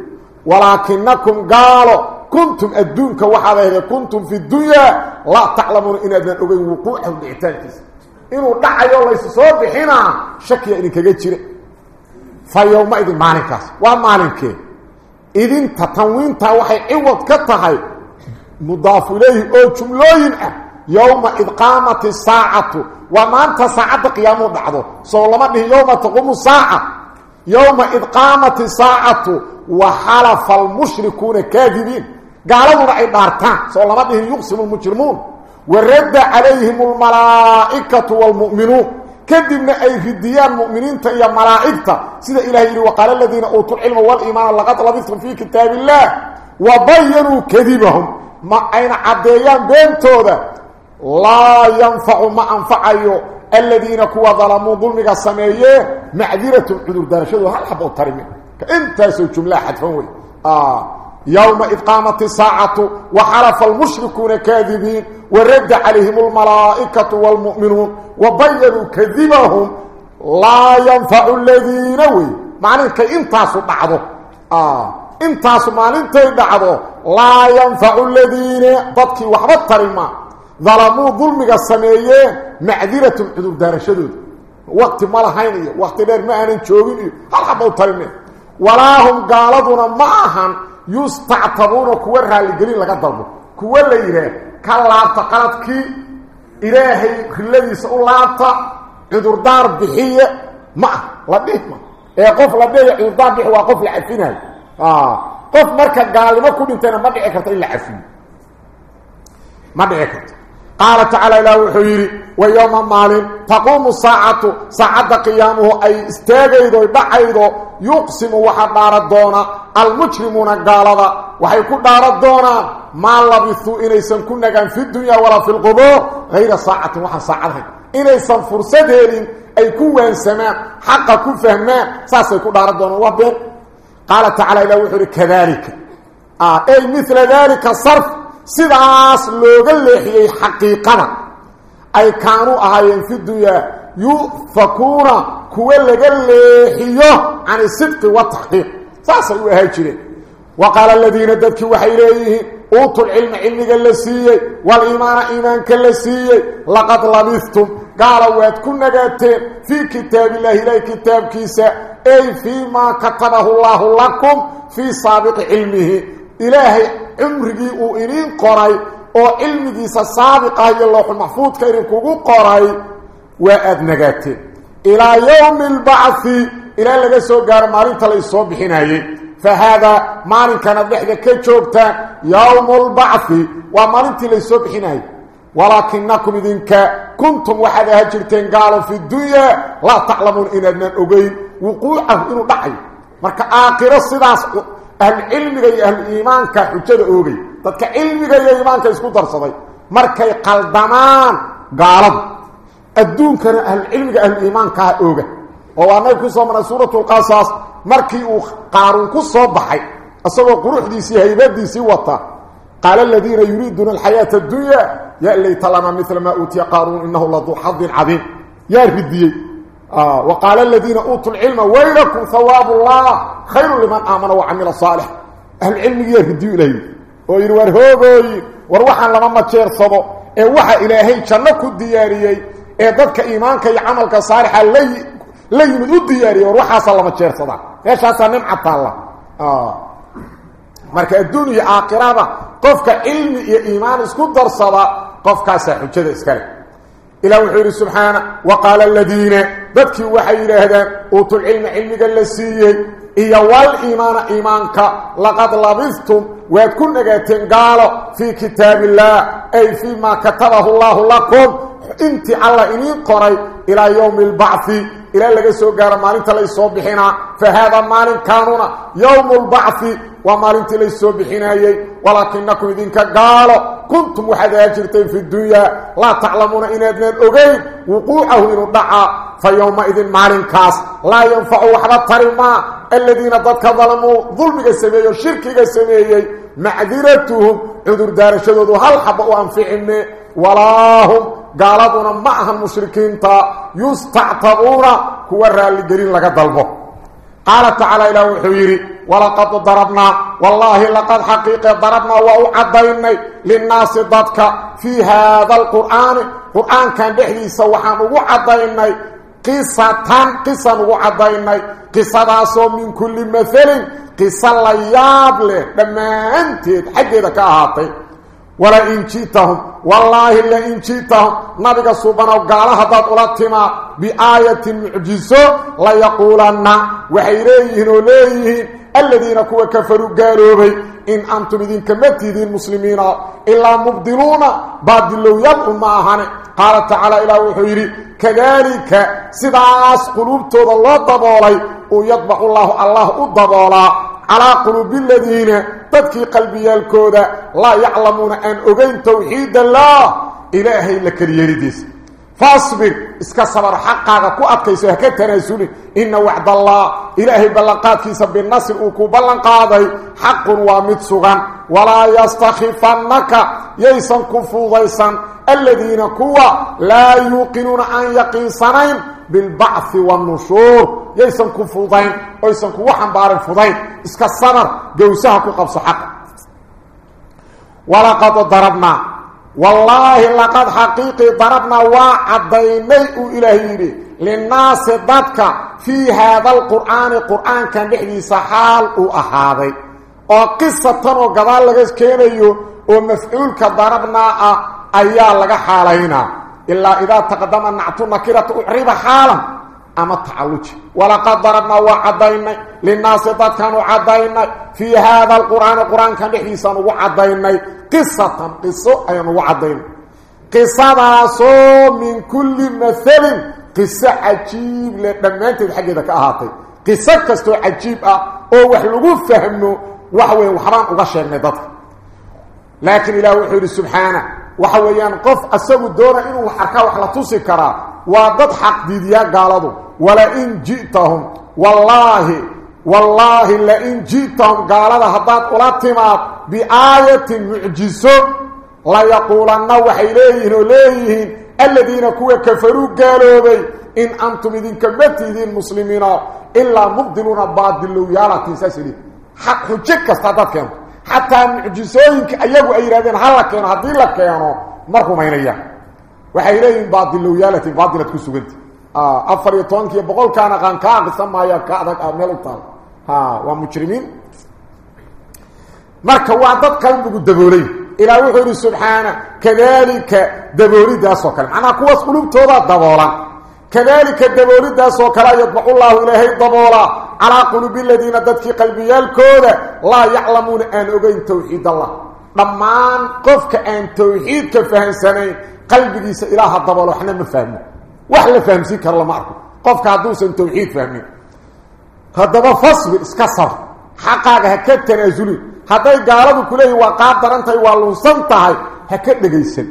ولكنكم قالوا كنتم ادونك وحاله كنتم في الدنيا. لا تعلمون إن ابن ابي وقوع الاعتاق إنه دعيو ليس صوب حين شك إنك جيره في يوم إذن مالك ومالك إذن تطوين تا وحي عوض كتحي مضاف إليه أو جملين يوم اقامه الساعة. وما انت ساعة قيام بعض سو لما يوم تقوم الساعة. يوم اقامه الساعة. وحلف المشركون كاذبين. قالوا رأي دارتان. سو لما به يقسم المجرمون. ورد عليهم الملائكة والمؤمنون. كدبنا أي في الديان مؤمنين تأيى ملائكة. سيدة إلهي وقال الذين أوتوا العلم والإيمان لقد لبثتم في كتاب الله. وبينوا كذبهم. ما أين عديان بينتو ذا لا ينفع ما أنفعيو الذين كوا ظلموا ظلمك السمية معذرة عذر دارشدوا هل حبوا ترمي؟ انت سو جملة حدفون آه. يوم إذ قامت الساعة وحرف المشركون كاذبين ورد عليهم الملائكة والمؤمنون وبينوا كذبهم لا ينفع الذين وي. معنى كإنتاسوا بعضه. آه. إنتاسوا معنى انتي بعضه. لا ينفع الذين. ضدك وحبت ترما ظلموا ظلمك السميين معذرة عذر دار شدود وقت ما لهين وقت دير ما أنا نشوفين هل حبوا ترمي ولا هم قالدنا معهم يستعتبون كوى الرالقلين لك الضرب كوى اللي يراه. كاللابتا قلتك إلهي الذي سأولابتا عذر دار بحية. ما لديه ما. إيه قف لديه عذر دار بحية وقف لعفينها. آه. قف مركا قال لما كنت انتنا ما دعي كرت إلا عفين ما دعي كرت قال تعالى له وحيري ويوم مال تقوم الساعة ساعة قيامه أي استاغيدو بحيدو يقسم وحد دار الدونا المجرمون قالوا وحيكون دار الدونا ما لبثوا إنيسان كنا كان في الدنيا ولا في القبور غير ساعة وحد ساعة إنيسان فرصدين أي كوان سماء حقا كفهما ساسا يكون دار الدونا وبين قال تعالى له وحيري كذلك. آه أي مثل ذلك الصرف fi dunyaa yufakuuna kuwa laga leexiyo can isidqi wataxqiiq saasay u ahaa jireen wa qaala aladiina dadkii waxay leeyihiin uutu lcilma cilmiga la siiyey waliimaana iimaanka la siiyey laqad labistum gaala waad ku nagaateen fii kitaabillahi ilahi kitaabkiisa ay fii maa katabahu llaahu lakum fii saabiqi cilmihi إلهي عمرقي وإنين قري وإلمي ديسا صادقا يالله المحفوظ كيرين كوكو قري وآد نغاتي إلى يوم البعث إلى اللغة سوكار مارين تلي صبحين فهذا مارين كانت بحجة كتشوكتا يوم البعثي ومارين تلي صبحين ولكنكم إذنك كنتم واحد هجرتين قالوا في الدنيا لا تعلمون إن أدنان أغير وقوعه إنو بحي مارك آخر الصداس العلم جاي أهل الايمان كحجه اوغي دك علم جاي الايمان كاسكو درسداي مركاي قلبمان غالب ادون كان أهل العلم جاي أهل الايمان كا اوغا أو أنا كو سومنا سوره القصص مركي قارون كو سوبخاي اسوغو قروح ديسي هيبات دي سي وطا قال الذين يريدون الحياة الدنيا يا ليت لنا مثل ما اوتي قارون انه لذو حظ عظيم يا ربي ديي آه، وقال الذين أوتوا العلم ويلكم ثواب الله خير لمن آمن وعمل صالح. أهل العلم يهدوا إليه. ويروا هوبوي وروحا لما ما تشيرصدوا إيه، وحا إلهي شنكوا الدياريي إذاك إيه، إيمانك يعملك صالحا لي لي من الدياري وروحا صلما تشيرصدا إيش أسنم عطا الله آه. مركا الدنيا آقرابة قفك علم إيمان اسكو الدرصدا قفك ساحو كذا اسكالي ila wuxuu subhana wa qala alladina dadki waxay yiraahdaan utul ilmi ilmiga la siiyay iyo wal iimaana iimaanka laqad labistum waad ku nagaateen gaalo fii kitaabillah ay fii ma katabahu allahu lakum inti alla iniin إلى لغا سو غار مالنت لي سو بخينا فهذا مال كانونا يوم البعث ومالنت لي سو بخينايي ولكنكم دينك قالوا كنتم حداجرتين في الدنيا. لا تعلمون إن ادن اوغي وقوعه ان ضع فيوم اذن مال كاس. لا ينفع وحدة ترما الذين قد ظلموا. ظلم السبيل والشرك السبيل معذرتهم. عذر دارشدود هل حب وان فيهم ولاهم غالبون معها المشركين تا يستعتبون اللي لقرين لك دلبو قال تعالى إلى الحويري ولقد ضربنا والله لقد حقيقة ضربنا وأعدين للناس ضدك. في هذا القرآن القرآن كان بحلي سوحان وأعدين قصة قصة وأعدين قصة داسو من كل مثل قصة اللي يابلي لما أنت تحقيدك أهاتي ولئن جئتهم والله لئن جئتهم نبي سبحانه قال هذا أولتما بآية معجزة لا يقولن وحيريهن وليهن الذين كوا كفروا قالوا إن أنتم إذن كمتدين المسلمين إلا مبدلون بادلوا يبقوا معهن قال تعالى إلى وحيري كذلك سداس قلوبتو الله ضبولي ويطبع الله الله الضبولا على قلوب الذين تدكي قلبي الكودة لا يعلمون أن أغين توحيد الله. إلهي لك اليرديس. فاصبر. اسكا صبر. حقا كو أدكيسو هكا تناسولي إن وعد الله. إلهي بلنقات كيسا بالنصر أكو بلنقاضي. حق ومتسغا ولا يستخفنك. ييسن كفوضيسا الذين كوا لا يوقنون أن يقين صنين بالبعث والنشور. ييسن كفوضين ويسن كوا حنبار الفضين اسكا الصبر جوسها كو قبص حق. ولقد ضربنا. والله لقد حقيقي ضربنا وعديني إلهي للناس ضدك في هذا القرآن. القرآن كان بحدي سحال وأحاضي. وقصة وقضاء لغس كينيو. ومفعولك ضربنا أيها لغا حالينا إلا إذا تقدم النعتو نكرة أعرب حالا أما التعلج ولقد ضربنا وعدينا للناس ضدك وعدينا في هذا القرآن القرآن كان بحدي سنو وعدينا قصة قصة أي وعدين قصة سو من كل مثل قصة عجيب لما أنت الحاجة أهاتي قصة كستو عجيب أو وحلقوا فهمه وحوي وحرام وغشر ندطك لكن إله وحيد سبحانه وحويان قف أساق الدورة إنه حركة وحلطوسي كرا وضد حق ديديا قالوا ولئن جئتهم والله والله لئن جئتهم قال هداد أولاتمات بآية معجزة لا يقولن وحيليهن وليهن الذين كوا كفروا قالوا بي إن أنتم إذن كمتهدين مسلمين إلا مبدلون بادلوا يالا تنساسلين حق حجك استعدادكم حتى معجزوينك أيقوا أيرادين هلا كانوا هدين لك كانوا مركوا مينيا وحيليهن بادلوا يالا تنبادلت كسوغنت afar iyo tobankii boqolkaana qaankaa qisamaya ka adag ah meel u taal ha waa mujrimiin marka waa dad qalbigu daboolay ilaa wuxuu yidhi subxaana kadaalika daboolidaasoo kale macnaha kuwaas qulubtooda daboolan kadaalika daboolidaasoo kale yadbacu llaahu ilaahay daboolaa على قلوب الذين ضدت في قلبي الكود لا يعلمون أن اوغين توحيد الله. ضمان قفك أن توحيد كفهم سنين قلبي ليس إله الضبل إحنا ما فهمه وإحنا فهم سكر الله معكم قفك عدوس أن توحيد فهمين هذا ما فصل اسكسر. حقاك هكت تنازلي هذا قالوا كله وقادر انت ولنصنت هاي هكت دغيسن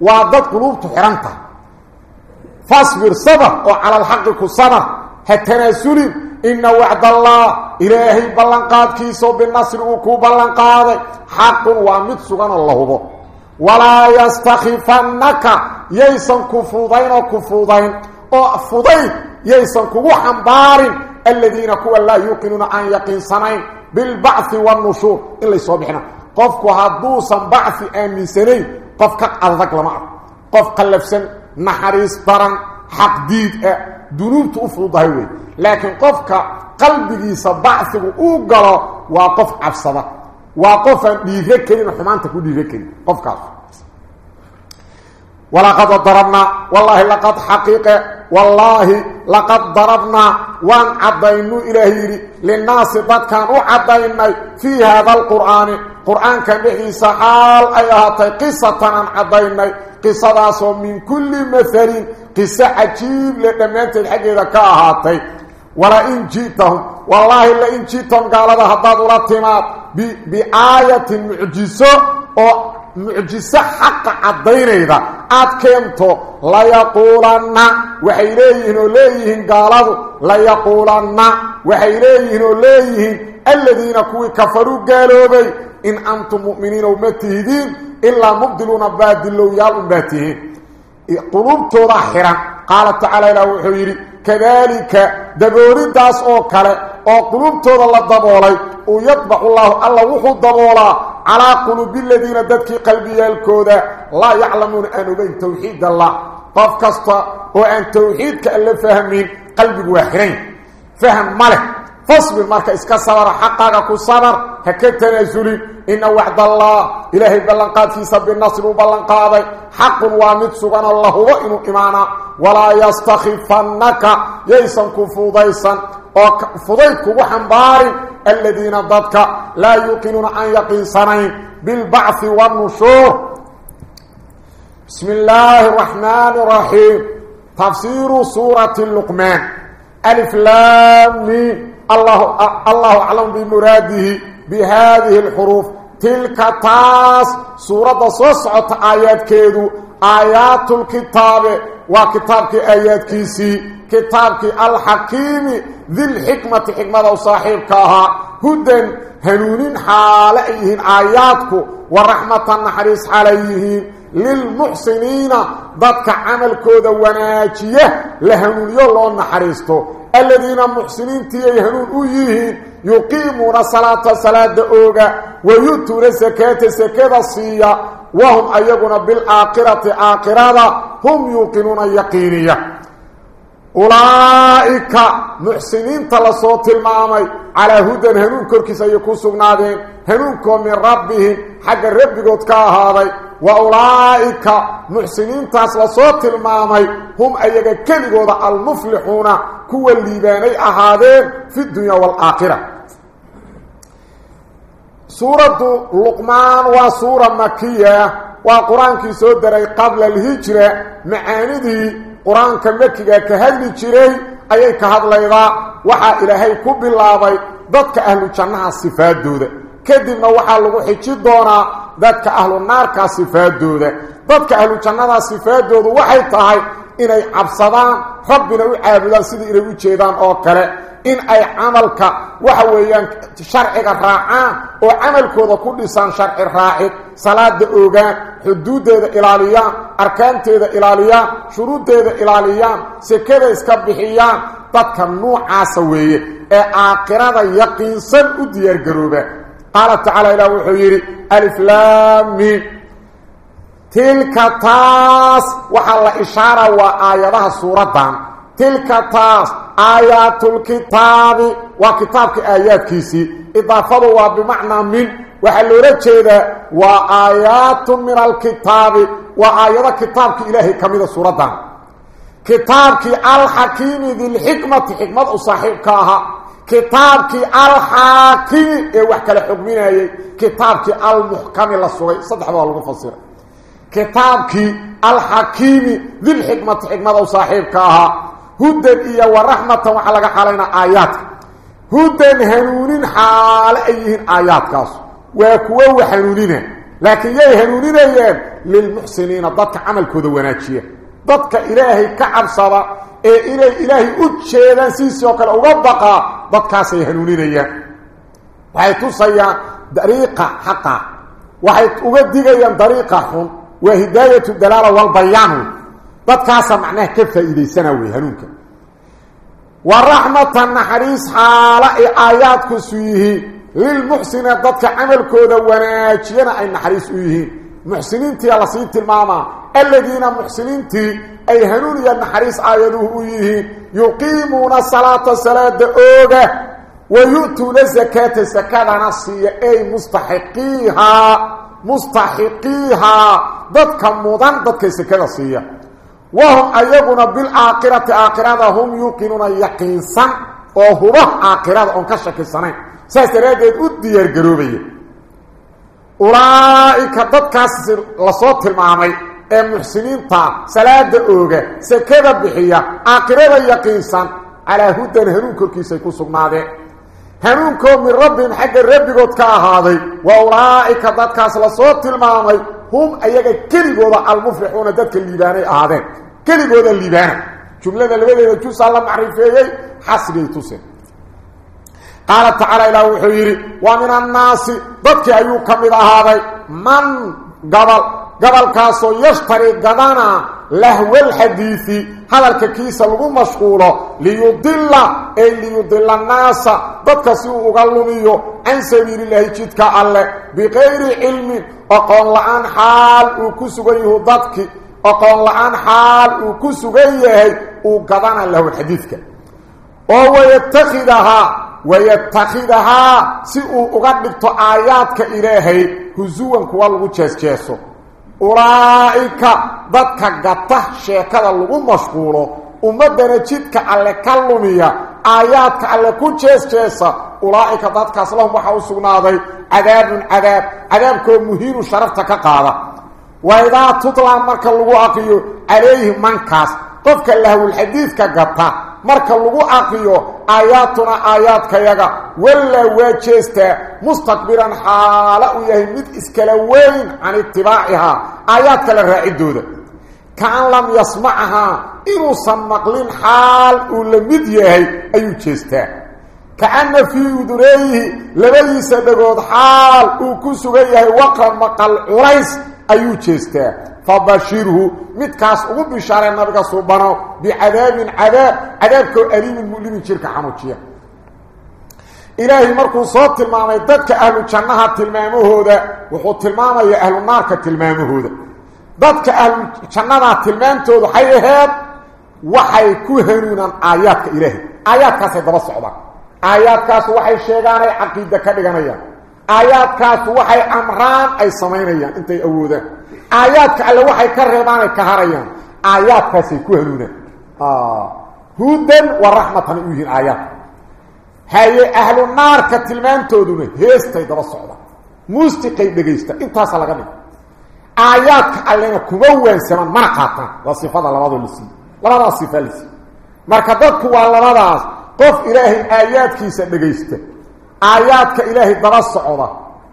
وعدت قلوب تحرنت فاصبر صبر وعلى الحق كصبر هتنازلي إن وعد الله إلهي بلنقاد كيسو بالنصر وكو بلنقاد حق ومد سغن الله بو. ولا يستخفنك ييسن كفوضين وكفوضين وفضين ييسن كو حنبار الذين كو لا يوقنون عن يقين سنين بالبعث والنشور. إلا يصبحنا قفكو هدوسا بعث آمين سنين. قفك أذك لما قف قلفسن نحريس برن. حق ديد. دنوبت أفضها وي لكن قفك قلبي سبعثه أوقلا وقف عبصدا وقف ديذكرين حمانتك ديذكرين قفك ولقد ضربنا والله لقد حقيقة والله لقد ضربنا وان عضينو إلهي للناس ضد كانوا عضينا في هذا القرآن قرآن كان به سحال أيهاتي قصة عن عضينا قصة من كل مثل قصة عجيب لدمانت الحق إذا كاهاتي ولا إن جئتهم والله إلا إن جئتهم قال هذا ولا تماد بآية معجزة أو معجزة حق عدين إذا أتكمتوا لا يقولنا وحيليهن وليهن قال هذا لا يقولنا وحيليهن وليهن الذين كوي كفروا قالوا إن أنتم مؤمنين ومتهدين إلا مبدلون بادلوا يالباتهين قلوبتوا ضحرا قال تعالى له حويري كذلك دبوري داس أو كره أو قلوبته لا دبولاي أو يطبع الله الله وحو دبولا على قلوب الذين دبت قلبي الكودا لا يعلمون أن بين توحيد الله. فافكست وأن توحيدك إلا فهمي قلبك واحرين فهم مالك فاصبر مرك اسك صبر حقك كصبر هكذا نزلي إن وعد الله. إلهي بلن قاد في سب النصر بلن قاد حق وامد سبحان الله وان ايمانا ولا يستخفنك. ليس كفوديسا أو فضيك وحنبار الذين ضدك. لا يقنون عن يقين سنين. بالبعث والنشور. بسم الله الرحمن الرحيم. تفسير سورة اللقمان. ألف لام مين الله الله أعلم بمراده بهذه الحروف. تلك تاس سورة صصعة آيات كيدو. آيات الكتاب وكتابك آيات كيسي. كتابك الحكيم ذي الحكمة حكمة وصاحب كاها. هدى هنونين حالئيهن آياتك ورحمة النحريس عليهم للمحسنين. ضدك عمل كودا وناجية. لهم يولون حريستو. الذين المحسنين تيهنون ايهن يقيمون صلاة صلاة دعوغا. ويتون سكاة سكاة صية وهم أيقون بالآقرة آقرة هم يوقنون يقينية أولئك محسنين تلصوت المامي على هدى هنون كركي سيكون نادين هنون من ربه حق الرب قد كاهاضي. وأولئك محسنين تاس صوت المامي هم أيها كلمة المفلحون كوى الليباني أهادين في الدنيا والآخرة. سورة لقمان وسورة مكية وقرآن كي سودري قبل الهجرة معاني دي قرآن كمكية كهدل جري أيها كهدل إذا وحا إلهي كوب الله ضدك أهل جنة الصفات دودة. Kadibna waxaa lagu xiji doonaa dadka ahlu naarka sifaadooda dadka ahlu jannada sifaadoodu waxay tahay inay cabsadaan rabbina u caabudaan sidii inay u jeedaan oo kale in ay camalka waxa weeyaan sharciga raacaan oo camalkooda ku dhisaan sharci raacid salaada oogaan xuduuddeeda ilaaliyaan arkaanteeda ilaaliyaan shuruuddeeda ilaaliyaan sekada iska bixiyaan dadka nuucaasa weeye ee aakhirada yaqiinsan u diyaargarooba قال تعالى إلى وحيري ألف لام تلك تاس وحال إشارة وآياتها سورة تلك تاس آيات الكتاب وكتابك آيات كيسي. إضافتها بمعنى من وحال رجل وآيات من الكتاب وآيات كتابك إلهي كميدة سورة كتابك الحكيم ذي الحكمة حكمة صحيحكها كتابك الحاكم اي واحد كلا حكمين كتاب كي المحكم للصغير. صدح بها لغة كتاب كي الحكيم ذي الحكمة حكمة وصاحبك كاها. هدى ايا ورحمة وحلق حالينا آيات. هدى هنونين حال اي آيات كاس. وكوهو هنونين لكن يهي هنونين ايهن للمحسنين ضدك عمل كذواناتشية ضدك إلهي كعب صباح ee inay ilaahay u jeedaan siisoo kale uga baqaa dadkaasay hanuuninayaan waxay tusayaan dariiqa xaqa waxay uga digayaan dariiqa xun waa hidaayatu dalaala walbayaanu dadkaasa macnaha ka faa'iidaysana wey hanuunka wa raxmatan naxariis xaala ay aayaadkusu yihiin lilmuxsiniina dadka camalkooda wanaajiyana ay naxariis u yihiin محسنين تي على سيدتي الماما الذين محسنين تي أي هنون ينحريس آياده إيه يقيمون الصلاة الصلاة دعوغة ويؤتوا لزكاة الزكاة نصية أي مستحقيها مستحقيها ضدك موضان ضدك الزكاة نصية وهم أيبنا بالآقرة آقرة هم يقينون يقينسا وهو آقرة أنكشك السنة سيسترى ديد أدير قروبية ulaa'ika dadkaas lasoo tilmaamay ee muxsiniinta salaada ooga sakada bixiya aakhirada yaqiinsan calaa hudan hanuun korkiisay ku sugnaadeen hanuunkoo min rabbihim xagga rabbigood ka ahaaday wa ulaa'ika dadkaas lasoo tilmaamay hum ayaga keligooda almuflixuuna dadka liibaanay ahaadeen keligooda liibaana jumlada labadeeda jusaa la macrifeeyey xasrigay tuseen قال تعالى إلى وحير ومن الناس بك ايو كمد هذا من قبل قبل كاسو يشتري قدانا لهو الحديث هذا الكيس لغو مشغولة. ليدل أي ليدل الناس بك سيو اغلميو عن سبيل الله يجدك ألا. بغير علم أقول لعن حال وكسوغيه ضدك. أقول لعن حال وكسوغيه وقدانا لهو الحديث. أو يتخذها ويتخذها سيء أغدقت آياتك إلهي هزوان كوالغو جيس جيسو أرائك ضدك قطه شيكا للغو مشغولو. أمدنا جيدك على كلمية آياتك على كو جيس جيسا أرائك ضدك أسلهم وحاوسونا دي عذاب عذاب. عذاب كو مهير شرفتك قادة وإذا تطلع مركا للغو عليه منكاس. قفك الله الحديث كقطه marka lagu aqriyo aayaatuna aayaadkayaga wallaa waa jeestaa mustakbiran xaala uu yahay mid iskala weyn can itibaacihaa aayaadka la raacidooda kaan lam yasmacahaa inuusan maqlin xaal uu la mid yahay ayuu jeestaa kaana fii uduneeyihi labadiisa dhagood xaal uu ku sugan yahay waqran maqal culays ayuu jeestaa فبشره. مد كاس أو بشارة نبغا سوبانو بعذاب عذاب عذابك أليم المؤلم شرك حموتيه إلهي مركو صوت المامي ددك أهل جنها تلمامه هودا وحو تلمامي أهل النار تلمامه هودا. أهل جنها تلمامه حي هاد وحي كوهنونا آياتك إلهي. آياتك سيدبا صعبا. آياتك سوحي الشيغاني عقيدة كبغانيا آياتك سوحي أمران أي سمينيا انتي أودا aayaadka alle waxay ka reebaan ay ka harayaan aayaadkaasay ku hanuunaan hudan wa raxmatan u yihiin aayaadka haye ahlu naarka tilmaantooduna heestay daba socdaan muustiqay dhegaysta intaasa laga dhigo aayaadka allena kuma waansamaan mana qaataan waa sifada labadoo la siiye labadaas sifa la siiye marka dadku waa labadaas qof ilaahay aayaadkiisa dhegaysta aayaadka ilaahay daba socda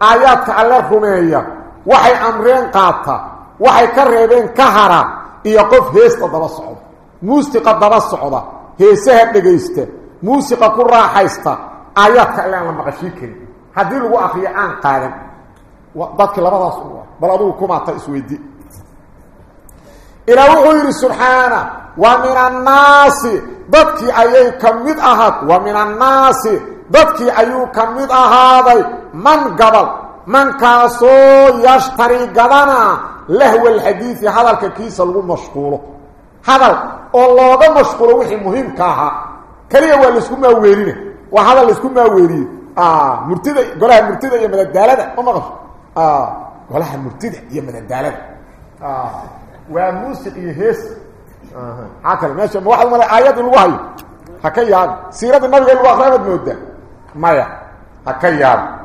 aayaadka alle rumeeya وحي أمرين قاطا وحي كريبين كهرا يقف هيسته دبا صحو موسيقى دبا صحو هيسه دغيسته موسيقى قرا حيسته آيات الله لما قشيكين هذه لو أخي آن قالم وضك لبدا صوا بل ابو كما تسويدي إلى وحي سبحانه ومن الناس ضك أيي كميد احد ومن الناس ضك أيو كميد هذا من قبل؟ من كاسو يشتري قدنا لهو الحديث هذا الكيس الغو مشكوره. هذا الله ده مشكوره وحي مهم كاها. كلية هو اللي اسكم ماويرينه وهذا اللي اسكم ماويرينه آه مرتدة قولها مرتدة يا من الدالدة ما مغف آه قولها مرتدة يا من الدالدة آه وموسيق يهيس عاكل آه، ماشي. ما واحد من الآيات الوحي. هكيان. سيرة النبي الوحي ما يا هكيان.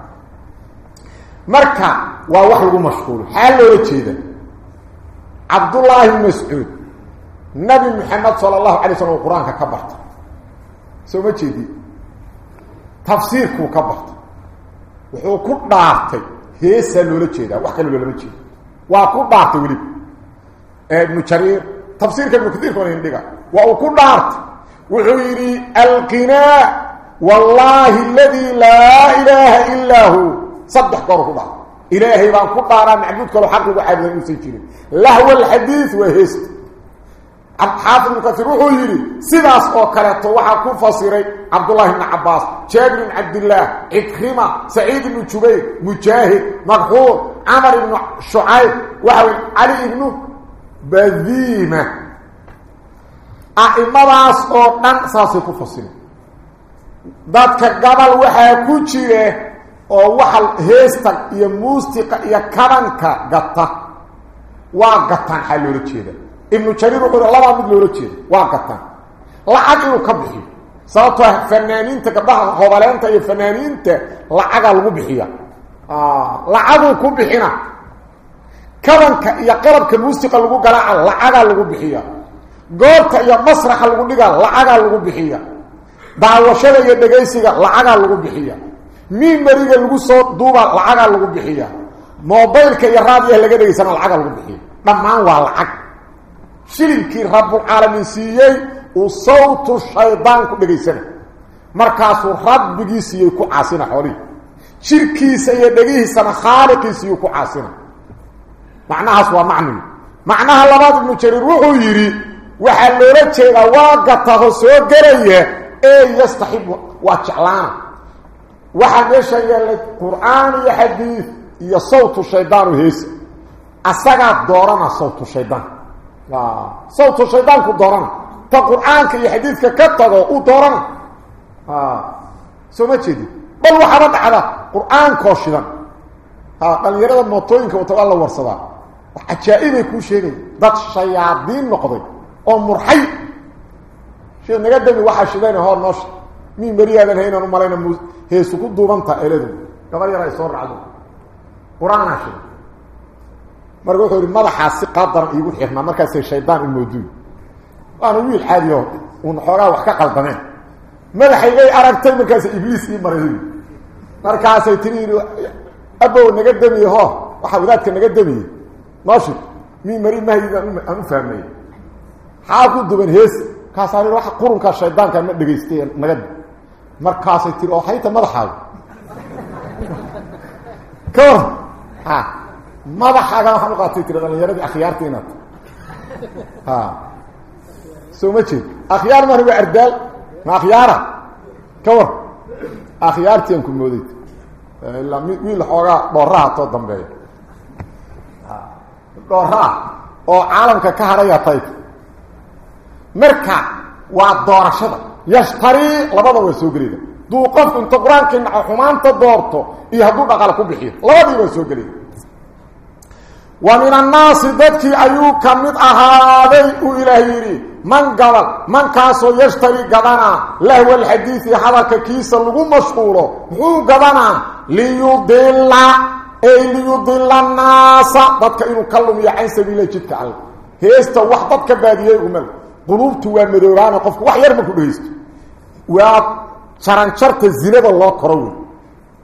Marka waa wax lagu mashquulo xaa loola jeeda cabdullaahi bn mascuud nabi maxamed sala allahu alay slam uu qur-aanka ka bartay soo ma jeedi tafsiirkuu ka bartay wuxuu ku dhaartay heesaa loola jeedaa wax kale loolama jeedo waa ku dhaartay weliba ibnu jariir tafsiirka ibnu katiirka wana indhiga وأكون دارت وحيري القناء والله الذي لا إله إلا هو صدح قرق الله إلهي بان كدارا معبودك لو حقه وحابه المسيجين لهو الحديث وهست حافظ بن وحو يري سيداس أو كلهته waxa ku fasiray Abdullah ibn Abbas Jabir ibn Abdullah Ikrima Sa'id ibn Jubayr Mujahid Maghfur Amr ibn Shu'ayb wa Ali ibn Badhima aimadaas oo dhan saasay ku fasiray dadka gabal waxa ku jire oo waxa heesta iyo muusiqa iyo kabanka gata waa gataan xaloola jeeda ibnu jariir wuxuu laba mid loola jeedo waa gataan lacag inuu ka bixiyo sababtoo fanaaniinta gabdhaha hobaleenta iyo fanaaniinta lacagaa lagu bixiya lacaguu ku bixina kabanka iyo qalabka muusiqa lagu garaaca lacagaa lagu bixiya goobta iyo masraxa lagu dhiga lacagaa lagu bixiya daawashada iyo dhegaysiga lacagaa lagu bixiya miimariga lagu soo duuba lacagaa lagu bixiya mobaylka iyo raadiyaha laga dhegaysana lacagaa lagu bixiya dhammaan waa lacag. Shilinkii rabbulcaalamiin siiyey uu sawtu shaydaan ku dhegaysana markaasuu rabbigii siiyey ku caasina xoolihii jirkiisa iyo dhegihiisana khaaliqiisiiyuu ku caasina. Macnahaas waa macnigi macnaha labaad ibnu jariir wuxuu yidhi waxaa loola jeedaa waa gataho soo gelaya ee yastaxibu waa jeclaana iyo xadiid iyo sawtu shaydaanu heesa asagaa doorana sawtu shaydaan sawtu shaydaanku doorana ta qur-aanka iyo xadiidka ka tago uu doorana soo ma jeedin bal waxaaba dhacda qur-aankoo shidan dhalinyarada mootooyinka wata waa la warsadaa wax cajaa'ibay kuu sheegaya dad shayaadiin noqday oo murxay shee naga dami waxaa shidayna hor noo shid mii mariyaadan haynaan u malayna m heesu ku duubantaa eladu gabar yar ay soo racdo qur-aanaa shidan marka wuxuu yidhi madaxaas si qaabdaran iigu xirnaa markaasay shaydaan u mooduy waana wiil caadiyo uun xoogaa wax ka qaldameen madaxaygay aragtay markaasa ibliis ii maray markaasay tiri abow naga damiye ho waxaa wadaadka naga damiye nooshid mii mari mahdiid aan u fahmay xaa ku duban hees kaasaa waa qurunkaa shaydaankaa ma dhegaystay naga madaxaaga ka war ha madaxaaga waxaan u qaatay tiri dhalinyaradii akhyaarta inaad ha soo ma jeed akhyaar mani waa ardaal ma akhyaara ka war akhyaartian ku mooday ilaa mi wiil xoogaa dhooraha too dambeeya dhooraa oo caalamka ka haraya tayta marka waa doorashada labada waa soo gelida duu qofku inta qur-aankii naco xumaanta doorto iyo hadduu dhaqaale ku bixiyo labadii waa soo gelida wa min annaasi dadkii ayuu ka mid ahaaday uu ilaah yidhi man gabal mankaasoo yashtari gadanaa lahwa alxadiidi hadalka kiisa lagu mashquulo muxuu gadanaa liyudila ay liyudila annaasa dadka inuu ka lumiyo can sabiila jidka alle heesta wax waa jaranjarta zinada loo koro wey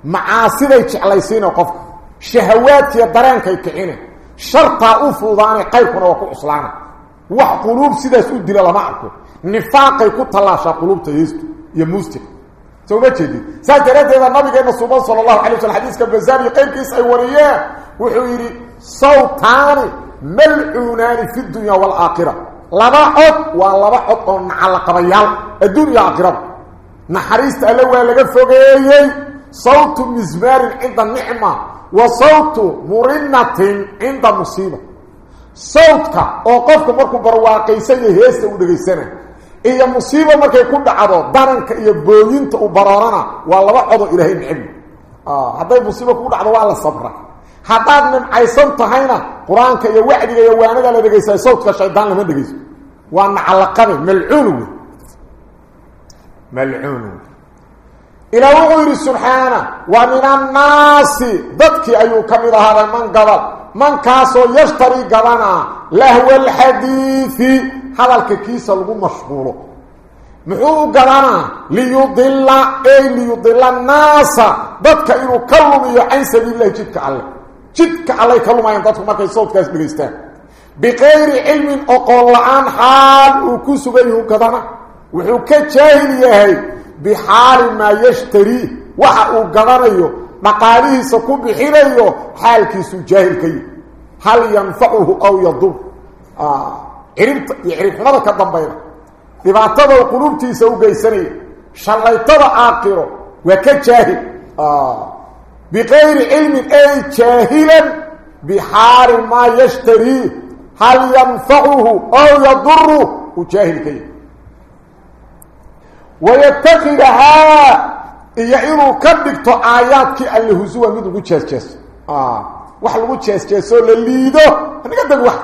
macaasiday jeclaysiina qofka shahawaadkiiyo dareenkay kicine shartaa u fuudaanay qayrkuna waa ku cuslaana wax quluub sidaas u dila lama arko nifaaqay ku tallaashaa quluubta heestu iyo muustiqa soo ma jeedin saas daraaddeeda nabigeena suuban sala allahu alay waslam xadiiska bazaar iyo qayrkiis ay wariyeen wuxuu yidhi sawtaani malcuunaani fi dunya waalaakhira laba cod waa laba cod oo nacalaqabayaal adduun iyo aakhiraba fogeeyey sawtu mismaarin cinda nicma wa sawtu murinatin cinda musiiba sawtka oo qofku markuu barwaaqaysan iyo heesta u dhegaysana iyo musiibo markay ku dhacdo daranka iyo booyinta u baroorana waa laba codoo ilaahay necbi hadday musiibo kugu dhacdo waa la sabra haddaad nimcaysan tahayna qur-aanka iyo wacdiga iyo waanada la dhegaysaa sawtka shaydaan lama dhegayso waa nacalaqabe malcuun wey ملعون. إلى وغير سبحانه ومن الناس. ضدك أيو كم ظهر من قبل. من كاسو يشتري قبنا لهو الحديث. هذا الكيس لغو مشغول. محو قبنا ليضل أي ليضل الناس. ضدك أيو كلم ايو اي سبيل الله. جدك عليك جدك عليك كلم ايو ضدك مكي صوت كاس بغير علم أقول عن حال. وكسو بيهو كذنه وحو كجاهل يهي بحال ما يشتري وحقو قرر أيوه مقاليه سكو بحيل أيوه حال كيسو جاهل كي هل ينفعه أو يضب عرمت يعرف ماذا كدام بيره لبعتبه القلوب تيسو قيسانيه شلعتبه آقيره وكجاهل بغير علم اي جاهلا بحال ما يشتري هل ينفعه أو يضر وجاهل كيه alle husuwa mid lagu jeesjeeso wax lagu jeesjeeso la liido naga dag wax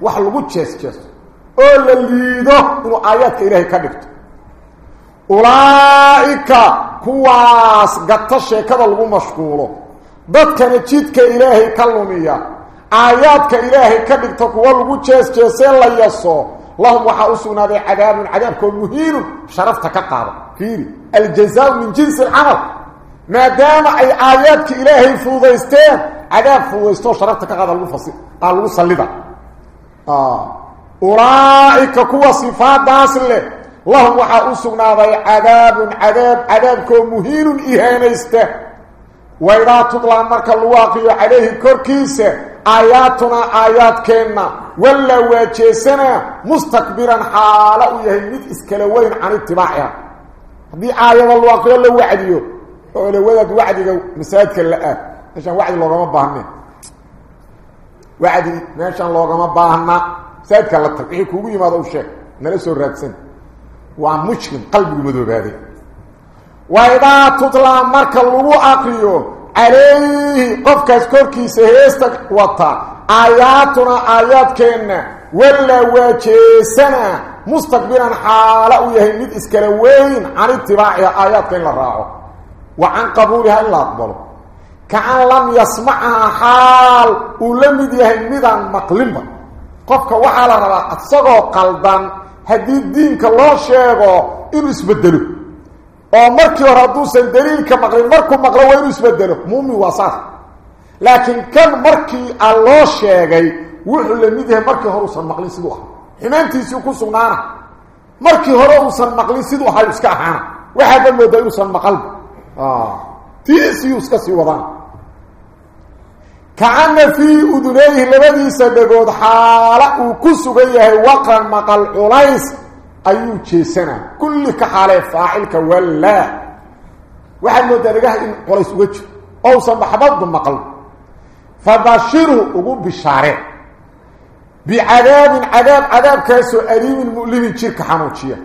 wax lagu jeesjeeso oo la liido inuu aayaadka ilaahay ka dhigto ulaa'ika kuwaas gata sheekada lagu mashquulo dadkana jidka ilaahay ka lumiya aayaadka ilaahay ka dhigta kuwa lagu jeesjeesee la yaso لهم وحا اسونا دي عذاب عذاب كون مهين شرفتا كقابا فيري. الجزاء من جنس العمل. ما دام أي آيات إلهي فوضيستان عذاب فوضيستو شرفتا كقابا المفصيل قال آه. أولئك كوا صفات داس له لهم وحا اسونا عذاب عذاب عذاب كون مهين إهانيستان وإذا تطلع مركا الواقع عليه كوركيسه lagu aqriyo calayhi korkiisa aayaatuna aayaadkeenna wallaa waajeesanaa mustakbiran xaala uu yahay mid iskala weyn can itibaaciha haddii aayada lu aqriyo la wacdiyo oo la wadaad wacdiga masaajidka la aad meeshaan wacdi loogama baahne wacdi meeshaan loogama baahna masaajidka la tag wixii kuugu yimaado u sheeg nala soo raadsan waa mushkil qalbigu madoobaaday waidaa tutlaa marka lagu aqriyo calayhi qofkaas korkiisa heesta wata aayaatuna aayaadkeenna wallaa waajeesana mustakbiran xaala uu yahay mid iskala weyn can itibaaciha aayaadka in la raaco wa can qabuuliha in la aqbalo kaan lam yasmacaha oo markii hore hadduusan daliilka maqlin markuu maqlo waa inuu isbedelo muumin waa saas laakiin kan markii a loo sheegay wuxuu la mid yahay markii hore uusan maqlin siduu aha xumaantiisii ku sugnaana markii hore uusan maqlin siduu ahay iska ahaana waxaaba moodaa inuusan maqalba tiisiyu iska sii wadaan kaana fii udunayhi labadiisa dhagood xaala uu ku sugan yahay waqran maqal culays ايو جيسنا كل كحاله فاعل كولا واحد مدرجه ان قليس وجه أو صبحبض مقل فبشره وجوب بشاره بعذاب عذاب عذاب كيس اريم المؤلم شرك حموجيه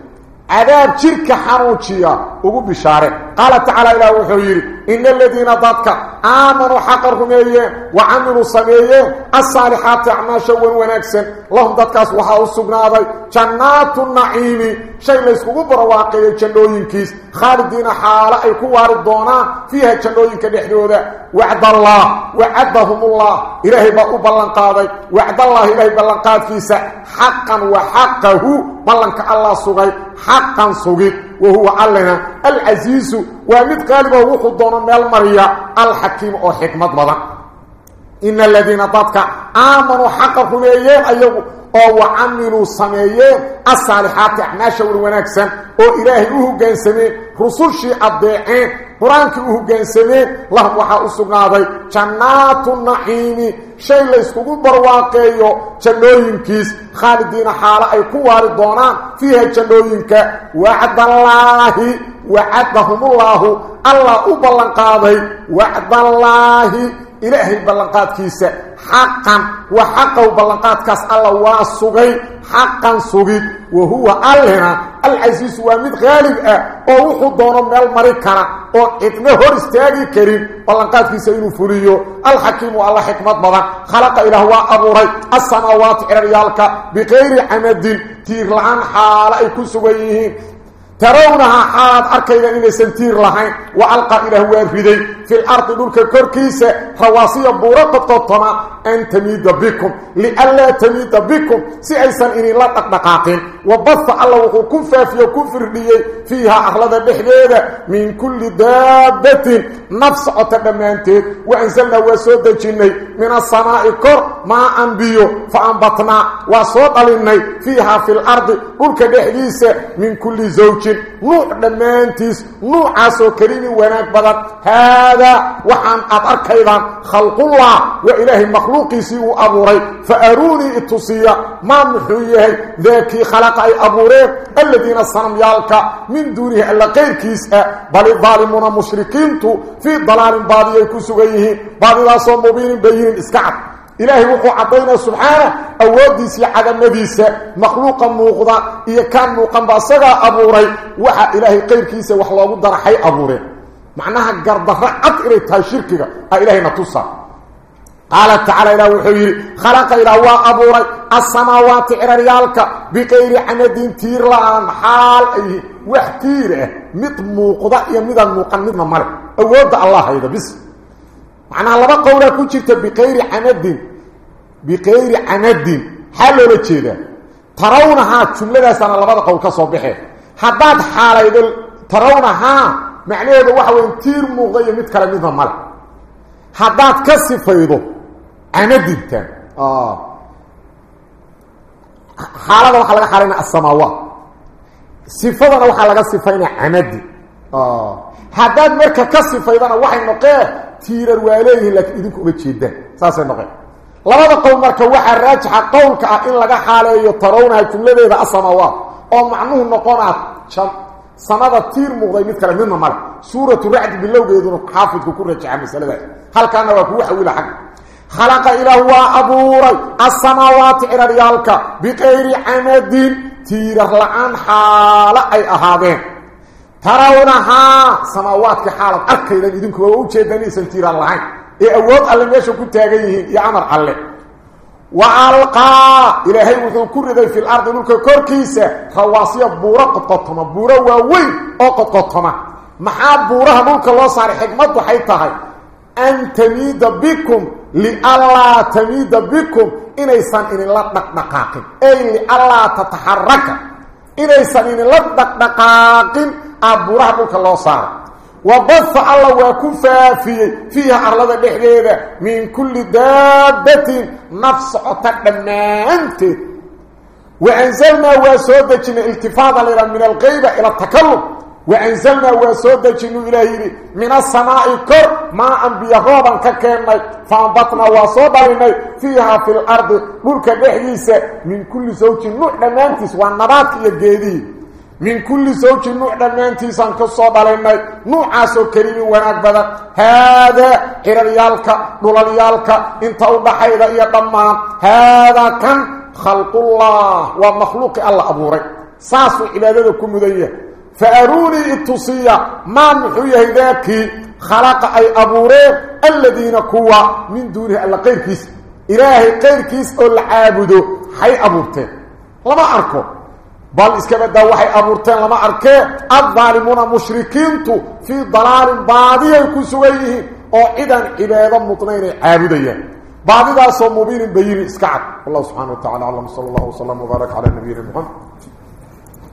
عذاب شرك حموجيه وجوب بشاره قال تعالى إلى وحيره إن الذين ضدك آمنوا حقرهم إيه وعملوا صمية الصالحات عماشا ونكسا لهم ضدك أصبحوا السبناء جنات النعيم. شيء ليس قبر واقعي جنو ينكيس خالدين حالا أي كوار فيها جنو ينك وعد الله وعدهم الله. إلهي بقوا بلنقاض وعد الله إلهي بلنقاض فيسا. حقا وحقه بلنك الله صغير حقا صغير وهو علنا العزيز ومد قالب وخضنا من المريا الحكيم حكمت بضا. إن الذين طبق آمنوا حقكم أيام أيام أيوه. Oo wacamiluu sameeyeen asaalixaati acmaasha war wanaagsan oo ilaahay u hoggaansameen rusushii addeeceen qur-aankii u hoggaansameen lahum waxaa u sugnaaday jannaatu naciimi shay layskugu barwaaqeeyo jannooyinkiis khaalidiina xaalo ay ku waari doonaan fiiha jannooyinka wacdallaahi wacadahumullaahu allah u ballanqaaday wacdallaahi إلهي بلنقات كيسا حقا وحقا بلنقات كاس الله واسوغي. حقا سوغي. وهو ألهنا. العزيز وامد غالب أه. أوحو دونو من المريكان وإتنهور استيادي كريم. بلنقات كيسا إنو فريو الحكيم والله حكمت بضا خلق إله وأبو ري. السماوات إرغيالك بغير عمد. تيغلان حالا يكون alsamaawaati ciraryaalka bikayri camadin tiir la-aan xaalo ay ku sugan yihiin ترونها حالات أركيدا إن سنتير لهين. وألقى إله واردي في الأرض دولك كوركيسة رواسية بورقة قطمة أن تميد بكم. لألا تميد بكم. سيئيسا إني لا تقدقاقين وبث الله وكون فافي وكون فردي فيها أخلد بحديدة من كل دابة. نفس أتدمانتين وأنزلنا وسود جني. من السماء كر ما أنبيو فأنبطنا وصوت لني فيها في الأرض. دولك بحديثة زوج نوع دمانتيس نوع عاسو كريم وناك بدر هذا وحان أدرك أيضا خلق الله وإله مخلوقي سيو أبوري فأروني التصية ما محويه ذاكي خلق أي أبوري الذين الصنم يالك من دونه ألا غير كيسة بل الظالمون مشركين في ضلال بادي يكسوغيه بادي لا صوم مبين بيين اسكعب إلهي وحو عطينا سبحانه أوديس عدمديس مخلوقا موقضا إيا كان موقا بأسغا أبوري. وحا إلهي قير كيسا وحلوه درحي أبوري. معناها قردها أطئري تاشركك إلهي نتصى قال تعالى إله وحيري خلق إله وأبوري السماوات عرريالك بغير عمد تير لأن حال أيه وحتيره مد موقضا إيا مد ملك أود الله هيدا بس. معناها لما قولا كنت بغير عمد بغير عند حل ولا جيده ترونها جملة سنة لبد قول كسوبخه حداد حاليد ترونها معنيده واحد وين تير مغيه مثل كلمه مال حداد كسفيدو عند انت آه. حالة ولا حالة حالة السماوات صفة ولا حالة صفين عند آه. حداد مركه كسفيدنا واحد نقيه تير الوالي لك إيدك وبجيده ساسة نقيه labada qowl marka waxa raajixa qowlka ah in laga xaaleeyo tarawna jumladeeda as-samaawaat oo macnuhu noqonaa sanada tiir muuqday mid kale midna male suuratu racd bilowgeeduna xaafidku ku rajaxa masaladaas halkaana waa kugu xawila xag khalaqa ilaahu waa abuuray assamaawaati ciraryaalka biqayri camadin tiirar la-aan xaalo ay ahaadeen tarawnahaa samaawaadka xaalad arkaydan idinku waa ujeedan inaysan tiirar lahayn ee awood alle meesha ku taagan yihiin iyo amar alle وألقى إلهي وحو كرده في الأرض نلك كوركيسة رواسية بورا قد قطمة بورا ووين أو قد قطمة محاب بورا نلك الله صار حكمت وحيطها أن تميد بكم لألا تميد بكم. إن إيسان إن الله دقاق أي لألا تتحرك. إن إيسان إن الله دقاق أبورا نلك الله صار. وبث الله وكن فافي فيها أرلد بحريرة من كل دابة نفس أنت وأنزلنا وسودجنا التفاضة من الغيبة إلى التكلم. وأنزلنا وسودجنا إلهي من السماء كر ما أنبيا روبا ككيمي فانبطنا وصودرنا فيها في الأرض ملك بحريسة من كل زوج نوع دمانتس والنبات يجيدي من كل زوج نوع دمانتيسان كسو دلينay نوعاسو كريم وناك بدن هذا حريالك دولاليالك إنت ودحيدا يا دمان هذا كان خلق الله ومخلوق الله أبوري. ساسو عبادتكم مديه فأروني التصيه ما محيه ذاك خلق أي أبوري. الذين كوا من دونه الا غير كيس إلهي غير كيس أو العابدو حي ابورته لما أركو. بل اسكبت ده وحي أبورتين لما أركي الظالمون مشركين في ضلال بعضية يكون سويه أو إذن إبادة مطنين عابدية. بعضية سوى مبين بيين اسكعت الله سبحانه وتعالى الله صلى الله وسلم وبرك على النبي محمد.